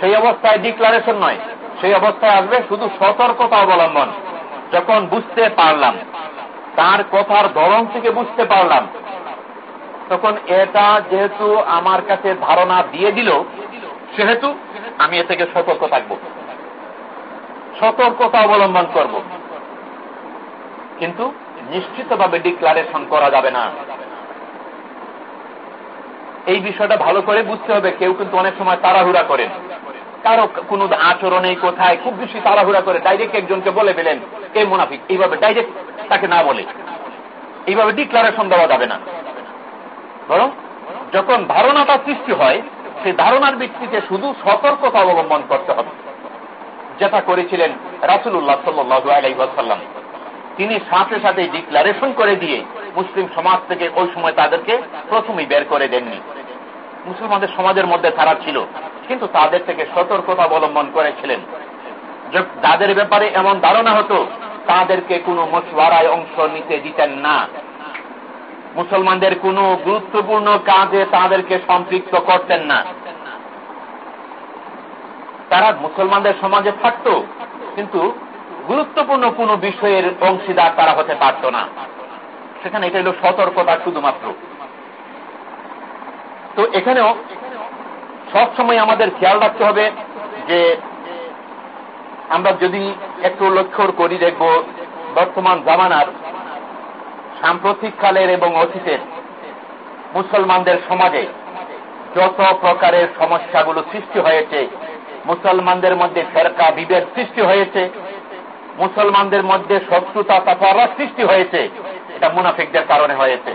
সেই অবস্থায় ডিক্লারেশন নয়। সেই অবস্থায় আসবে শুধু সতর্কতা অবলম্বন, যখন বুঝতে পারলাম। তার কথার ধরন থেকে বুঝতে পারলাম। তখন এটা যেহেতু আমার কাছে ধারণা দিয়ে দিল, সেহেতু আমি এ থেকে সতর্ক থাকব। সতর্কতা অবলম্বন করব। কিন্তু নিশ্চিতভাবে ডিক্লারেশন করা যাবে না। এই বিষয়টা ভালো করে বুঝতে হবে, কেউ কিন্তু অনেক সময় তাড়াহুড়া করেন কারও কোন আচরণ এই কোথায়, খুব বেশি তাড়াহুড়া করে ডাইরেক্ট একজনকে বলে ফেলেন কে মুনাফিক। এইভাবে ডাইরেক্ট তাকে না বলে। এইভাবে ডিক্লারেশন দেওয়া যাবে না। বরং যখন ধারণাটা সৃষ্টি হয়, সেই ধারণার ভিত্তিতে শুধু সতর্কতা অবলম্বন করতে হবে। যেটা করেছিলেন রাসুল্লাহ সাল্লাম তিনি সাথে সাথে ডিক্লারেশন করে দিয়ে মুসলিম সমাজ থেকে ওই সময় তাদেরকে প্রথমেই বের করে দেননি। মুসলমানদের সমাজের মধ্যে তারা ছিল, কিন্তু তাদের থেকে সতর্কতা অবলম্বন করেছিলেন। যাদের ব্যাপারে এমন ধারণা হতো, তাদেরকে কোনো মশওয়ারায় অংশ নিতে দিতেন না। মুসলমানদের কোন গুরুত্বপূর্ণ কাজে তাদেরকে সম্পৃক্ত করতেন না। তারা মুসলমানদের সমাজে থাকত, কিন্তু গুরুত্বপূর্ণ কোন বিষয়ের অংশীদার তারা হতে পারত না। সেখানে এটা হল সতর্কতা শুধুমাত্র। তো এখানেও সবসময় আমাদের খেয়াল রাখতে হবে যে আমরা যদি একটু লক্ষ্য করি, দেখব বর্তমান জামানার সাম্প্রতিক কালের এবং অতীতের মুসলমানদের সমাজে যত প্রকারের সমস্যাগুলো সৃষ্টি হয়েছে, মুসলমানদের মধ্যে ফেরকা বিভেদ সৃষ্টি হয়েছে মুসলমানদের মধ্যে শত্রুতা তাফারা সৃষ্টি হয়েছে। এটা মুনাফিকদের কারণে হয়েছে।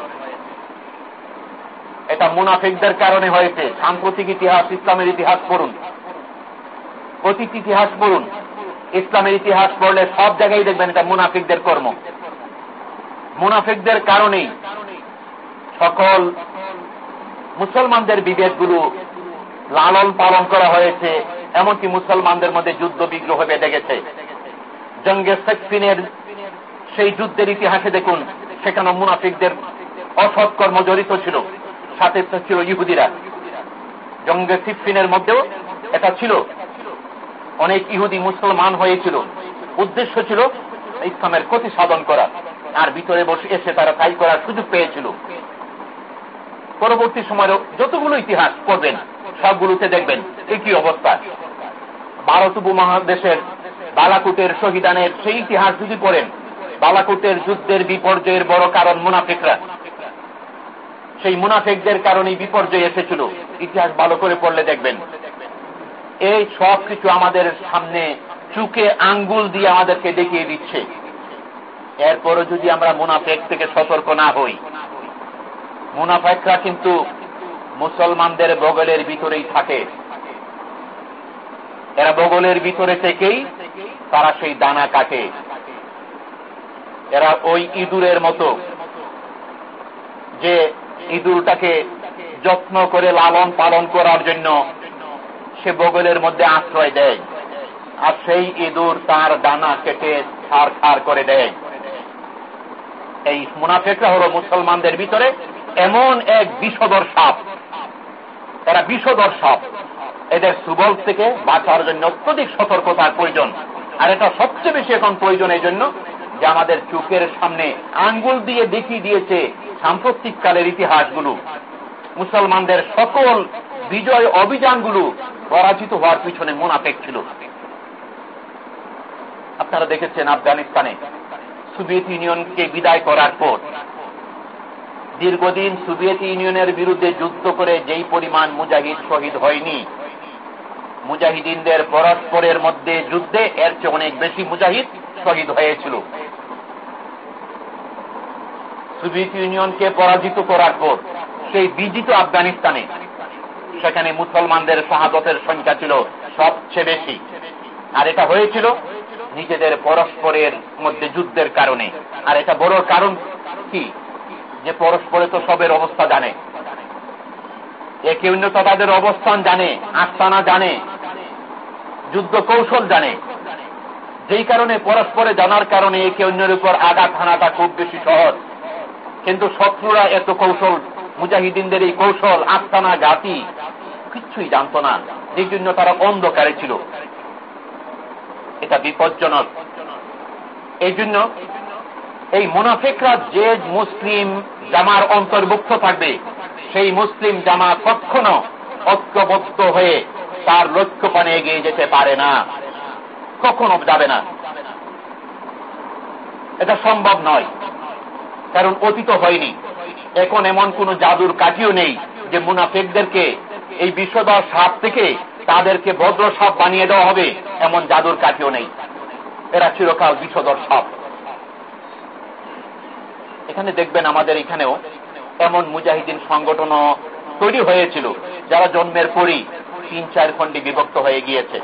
এটা মুনাফিকদের কারণে হয়েছে। সাম্প্রতিক ইতিহাস, ইসলামের ইতিহাস পড়ুন। অতীত ইতিহাস পড়ুন। ইসলামের ইতিহাস পড়লে সব জায়গায় দেখবেন এটা মুনাফিকদের কর্ম। মুনাফিকদের কারণেই সকল মুসলমানের বিভেদগুলো লালন পালন করা হয়েছে, এমনকি মুসলমানদের মধ্যে যুদ্ধ বিগ্রহ বেঁধে গেছে। জঙ্গে সেকফিনের সেই যুদ্ধের ইতিহাসে দেখুন, সেখানে মুনাফিকদের অসৎকর্ম জড়িত ছিল, সাথে ছিল ইহুদিরা। জঙ্গে সিফিনের মধ্যেও এটা ছিল। অনেক ইহুদি মুসলমান হয়েছিল। উদ্দেশ্য ছিল ইসলামের ক্ষতি সাধন করা। আর ভিতরে বসে এসে তারা তাই করার সুযোগ পেয়েছিল। পরবর্তী সময়ে যতগুলো ইতিহাস পড়বেন, সবগুলোতে দেখবেন একই অবস্থা। ভারত উপমহাদেশের বালাকুটের শহীদানের সেই ইতিহাস যদি পড়েন, বালাকুটের যুদ্ধের বিপর্যয়ের বড় কারণ মুনাফিকরা। সেই মুনাফিকদের কারণে বিপর্যয় এসেছিল। ইতিহাস ভালো করে পড়লে দেখবেন। এই সব কিছু আমাদের সামনে চুকে আঙ্গুল দিয়ে আমাদেরকে দেখিয়ে দিচ্ছে। এরপরও যদি আমরা মুনাফেক থেকে সতর্ক না হই, মুনাফেকরা কিন্তু মুসলমানদের বগলের ভিতরেই থাকে। এরা বগলের ভিতরে থেকেই তারা সেই দানা কাটে। এরা ওই ইঁদুরের মতো। যে ইঁদুরটাকে যত্ন করে লালন পালন করার জন্য সে বগলের মধ্যে আশ্রয় দেয়। আর সেই ইঁদুর তার দানা কেটে ছাড় ছাড় করে দেয়। এই মুনাফেকরা হল মুসলমানদের ভিতরে এমন এক বিষদর সাপ। এরা বিষদর সাপ। এদের সুবল থেকে বাঁচার জন্য অত্যধিক সতর্কতার প্রয়োজন। আর এটা সবচেয়ে বেশি এখন প্রয়োজন এই জন্য যে আমাদের চোখের সামনে আঙ্গুল দিয়ে দেখিয়ে দিয়েছে সাম্প্রতিক কালের ইতিহাসগুলো। মুসলমানদের সকল বিজয় অভিযানগুলো পরাজিত হওয়ার পিছনে মোনাফেক ছিল। আপনারা দেখেছেন আফগানিস্তানে সোভিয়েত ইউনিয়নকে বিদায় করার পর দীর্ঘদিন সোভিয়েত ইউনিয়নের বিরুদ্ধে যুদ্ধ করে যেই পরিমাণ মুজাহিদ শহীদ হয়নি মুজাহিদিনদের পরস্পরের মধ্যে যুদ্ধে এর চেয়ে অনেক বেশি মুজাহিদ শহীদ হয়েছিল। সোভিয়েত ইউনিয়নকে পরাজিত করার পর, সেই বিজিত আফগানিস্তানে, সেখানে মুসলমানদের শাহাদতের সংখ্যা ছিল সবচেয়ে বেশি। আর এটা হয়েছিল নিজেদের পরস্পরের মধ্যে যুদ্ধের কারণে। আর এটা বড় কারণ কি? যে পরস্পরে তো সবের অবস্থা জানে। একে অন্যতা তাদের অবস্থান জানে, আস্তানা জানে যুদ্ধ কৌশল জানে। যেই কারণে পরস্পরে জানার কারণে একে অন্যের উপর আঘাত হানাটা খুব বেশি সহজ। কিন্তু শত্রুরা এত কৌশল, মুজাহিদিনদের এই কৌশল, আস্তানা, জাতি কিচ্ছুই জানত না, যেই জন্য তারা অন্ধকারে ছিল। এটা বিপজ্জনক। এই জন্য এই মুনাফিকরা যে মুসলিম, জামার অন্তর্ভুক্ত থাকবে। সেই মুসলিম জামা কখনো ঐক্যবদ্ধ হয়ে তার লক্ষ্য পানে এগিয়ে যেতে পারে না। কখনো যাবে না। এটা সম্ভব নয়। কারণ অতীত হয়নি। এখন এমন কোন জাদুর কাঠিও নেই যে মুনাফেকদেরকে এই বিষদর সাপ থেকে তাদেরকে ভদ্র সাপ বানিয়ে দেওয়া হবে, এমন জাদুর কাঠিও নেই। এরা চিরকাল বিষদর সাপ। এখানে দেখবেন আমাদের এখানেও এমন মুজাহিদিন সংগঠন তৈরি হয়েছিল, যারা জন্মের পরই তিন চার খণ্ডে বিভক্ত হয়ে গিয়েছে।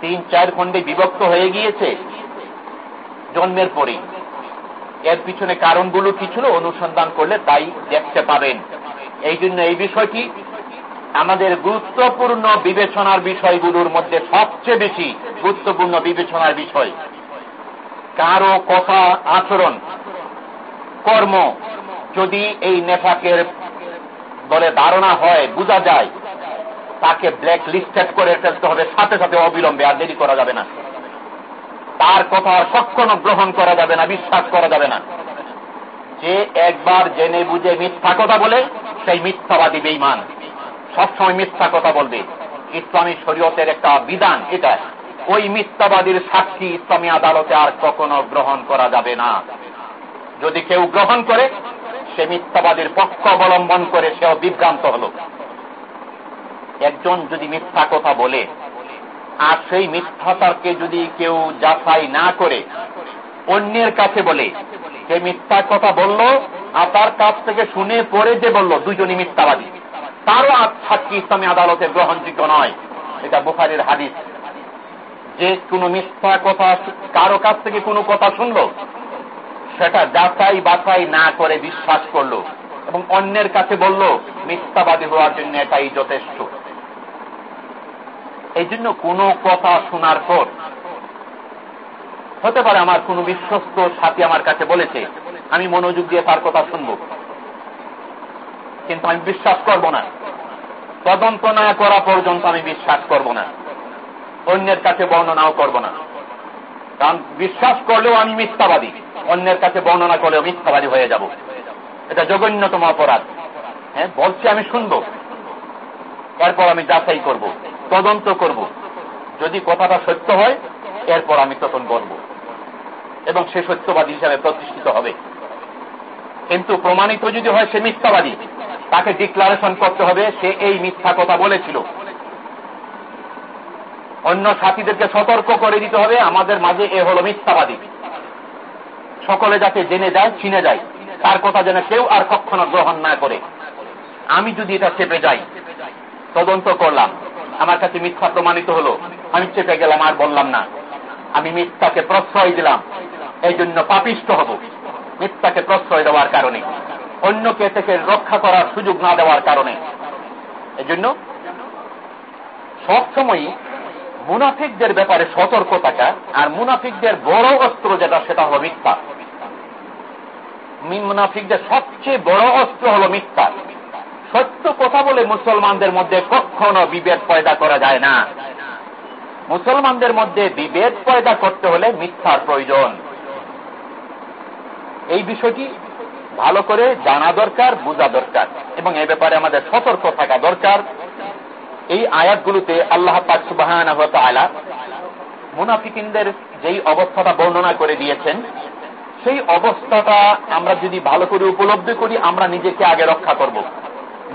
তিন চার খণ্ডে বিভক্ত হয়ে গিয়েছে জন্মের পরই। এর পিছনে কারণগুলো কি ছিল অনুসন্ধান করলে তাই দেখতে পাবেন। এই জন্য এই বিষয়টি আমাদের গুরুত্বপূর্ণ বিবেচনার বিষয়গুলোর মধ্যে সবচেয়ে বেশি গুরুত্বপূর্ণ বিবেচনার বিষয়। কারও কথা আচরণ কর্ম। যদি এই নেফাকের বলে ধারণা হয়, বোঝা যায়, তাকে ব্ল্যাক লিস্টেড করে ফেলতে হবে, সাথে সাথে অবিলম্বে, আর দেরি করা যাবে না। তার কথা কখনো গ্রহণ করা যাবে না, বিশ্বাস করা যাবে না। যে একবার জেনে বুঝে মিথ্যা কথা বলে, সেই মিথ্যাবাদী বেইমান সবসময় মিথ্যা কথা বলবে। ইসলামী শরীয়তের একটা বিধান এটা। ওই মিথ্যাবাদীর সাক্ষী ইসলামী আদালতে আর কখনো গ্রহণ করা যাবে না। যদি কেউ গ্রহণ করে, সে মিথ্যাবাদীর পক্ষ অবলম্বন করে সেও বিভ্রান্ত হল। একজন যদি মিথ্যা কথা বলে, আর সেই মিথ্যাটাকে যদি কেউ যাচাই না করে, অন্যের কাছে বলে সে মিথ্যা কথা বলল, আর তার কাছ থেকে শুনে পরে যে বলল, দুজনই মিথ্যাবাদী। তারও সাক্ষী ইসলামী আদালতে গ্রহণযোগ্য নয়। এটা বুখারির হাদিস। যে কোন মিথ্যা কথা কারও কাছ থেকে কোনো কথা শুনলো সেটা যাচাই বাছাই না করে বিশ্বাস করল এবং অন্যের কাছে বলল, মিথ্যাবাদী হওয়ার জন্য এটাই যথেষ্ট। এই জন্য কোনো কথা শোনার পর, হতে পারে আমার কোনো বিশ্বস্ত সাথী আমার কাছে বলেছে, আমি মনোযোগ দিয়ে তার কথা শুনব। কিন্তু আমি বিশ্বাস করব না। তদন্ত না করা পর্যন্ত আমি বিশ্বাস করব না। অন্যের কাছে বর্ণনাও করব না। কারণ বিশ্বাস করলেও আমি মিথ্যাবাদী। অন্যের কাছে বর্ণনা করলেও মিথ্যাবাদী হয়ে যাব। এটা জঘন্যতম অপরাধ। হ্যাঁ বলছি আমি শুনব। এরপর আমি যাচাই করব, তদন্ত করব। যদি কথাটা সত্য হয়, এরপর আমি তখন বলব এবং সে সত্যবাদী হিসাবে প্রতিষ্ঠিত হবে। কিন্তু প্রমাণিত যদি হয় সে মিথ্যাবাদী, তাকে ডিক্লারেশন করতে হবে, সে এই মিথ্যা কথা বলেছিল। অন্য সাথীদেরকে সতর্ক করে দিতে হবে, আমাদের মাঝে এ হল মিথ্যাবাদী। সকলে যাতে জেনে যায়, চিনে যায়, তার কথা যেন কেউ আর কখনো গ্রহণ না করে। আমি যদি এটা চেপে যাই, তদন্ত করলাম, আমার কাছে মিথ্যা প্রমাণিত হলো, আমি চেপে গেলাম আর বললাম না। আমি মিথ্যাকে প্রশ্রয় দিলাম, এই জন্য পাপিষ্ট হব। মিথ্যাকে প্রশ্রয় দেওয়ার কারণে, অন্যকে থেকে রক্ষা করার সুযোগ না দেওয়ার কারণে। এজন্য সবসময়ই মুনাফিকদের ব্যাপারে সতর্ক থাকা আর মুনাফিকদের বড় অস্ত্র যেটা, সেটা হল মিথ্যা। মুনাফিকদের সবচেয়ে বড় অস্ত্র হল মিথ্যা। সত্য কথা বলে মুসলমানদের মধ্যে কখনো বিভেদ পয়দা করা যায় না। মুসলমানদের মধ্যে বিভেদ পয়দা করতে হলে মিথ্যার প্রয়োজন। এই বিষয়টি ভালো করে জানা দরকার, বোঝা দরকার এবং এ ব্যাপারে আমাদের সতর্ক থাকা দরকার। এই আয়াতগুলোতে আল্লাহ পাক সুবাহ মুনাফিকিনদের যেই অবস্থাটা বর্ণনা করে দিয়েছেন, সেই অবস্থাটা আমরা যদি ভালো করে উপলব্ধি করি, আমরা নিজেকে আগে রক্ষা করব।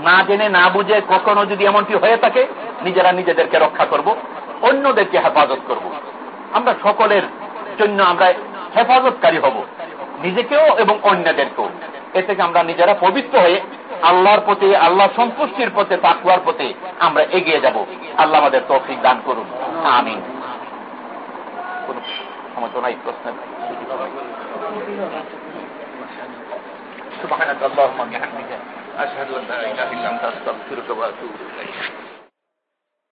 না জেনে না বুঝে কখনো যদি এমনটি হয়ে থাকে, নিজেরা নিজেদেরকে রক্ষা করব, অন্যদেরকে হেফাজত করব। আমরা সকলের জন্য আমরা হেফাজতকারী হব, নিজেকেও এবং অন্যদেরকেও এ থেকে আমরা নিজেরা পবিত্র হয়ে আল্লাহর প্রতি আল্লাহ সন্তুষ্টির পথে তাকুয়ার পথে আমরা এগিয়ে যাব আল্লাহ আমাদের তৌফিক দান করুন আমিন কোন সমস্যা নাই প্রশ্নের سبحانك اللهم وبحمدك أشهد أن لا إله إلا أنت أستغفرك وأتوب إليك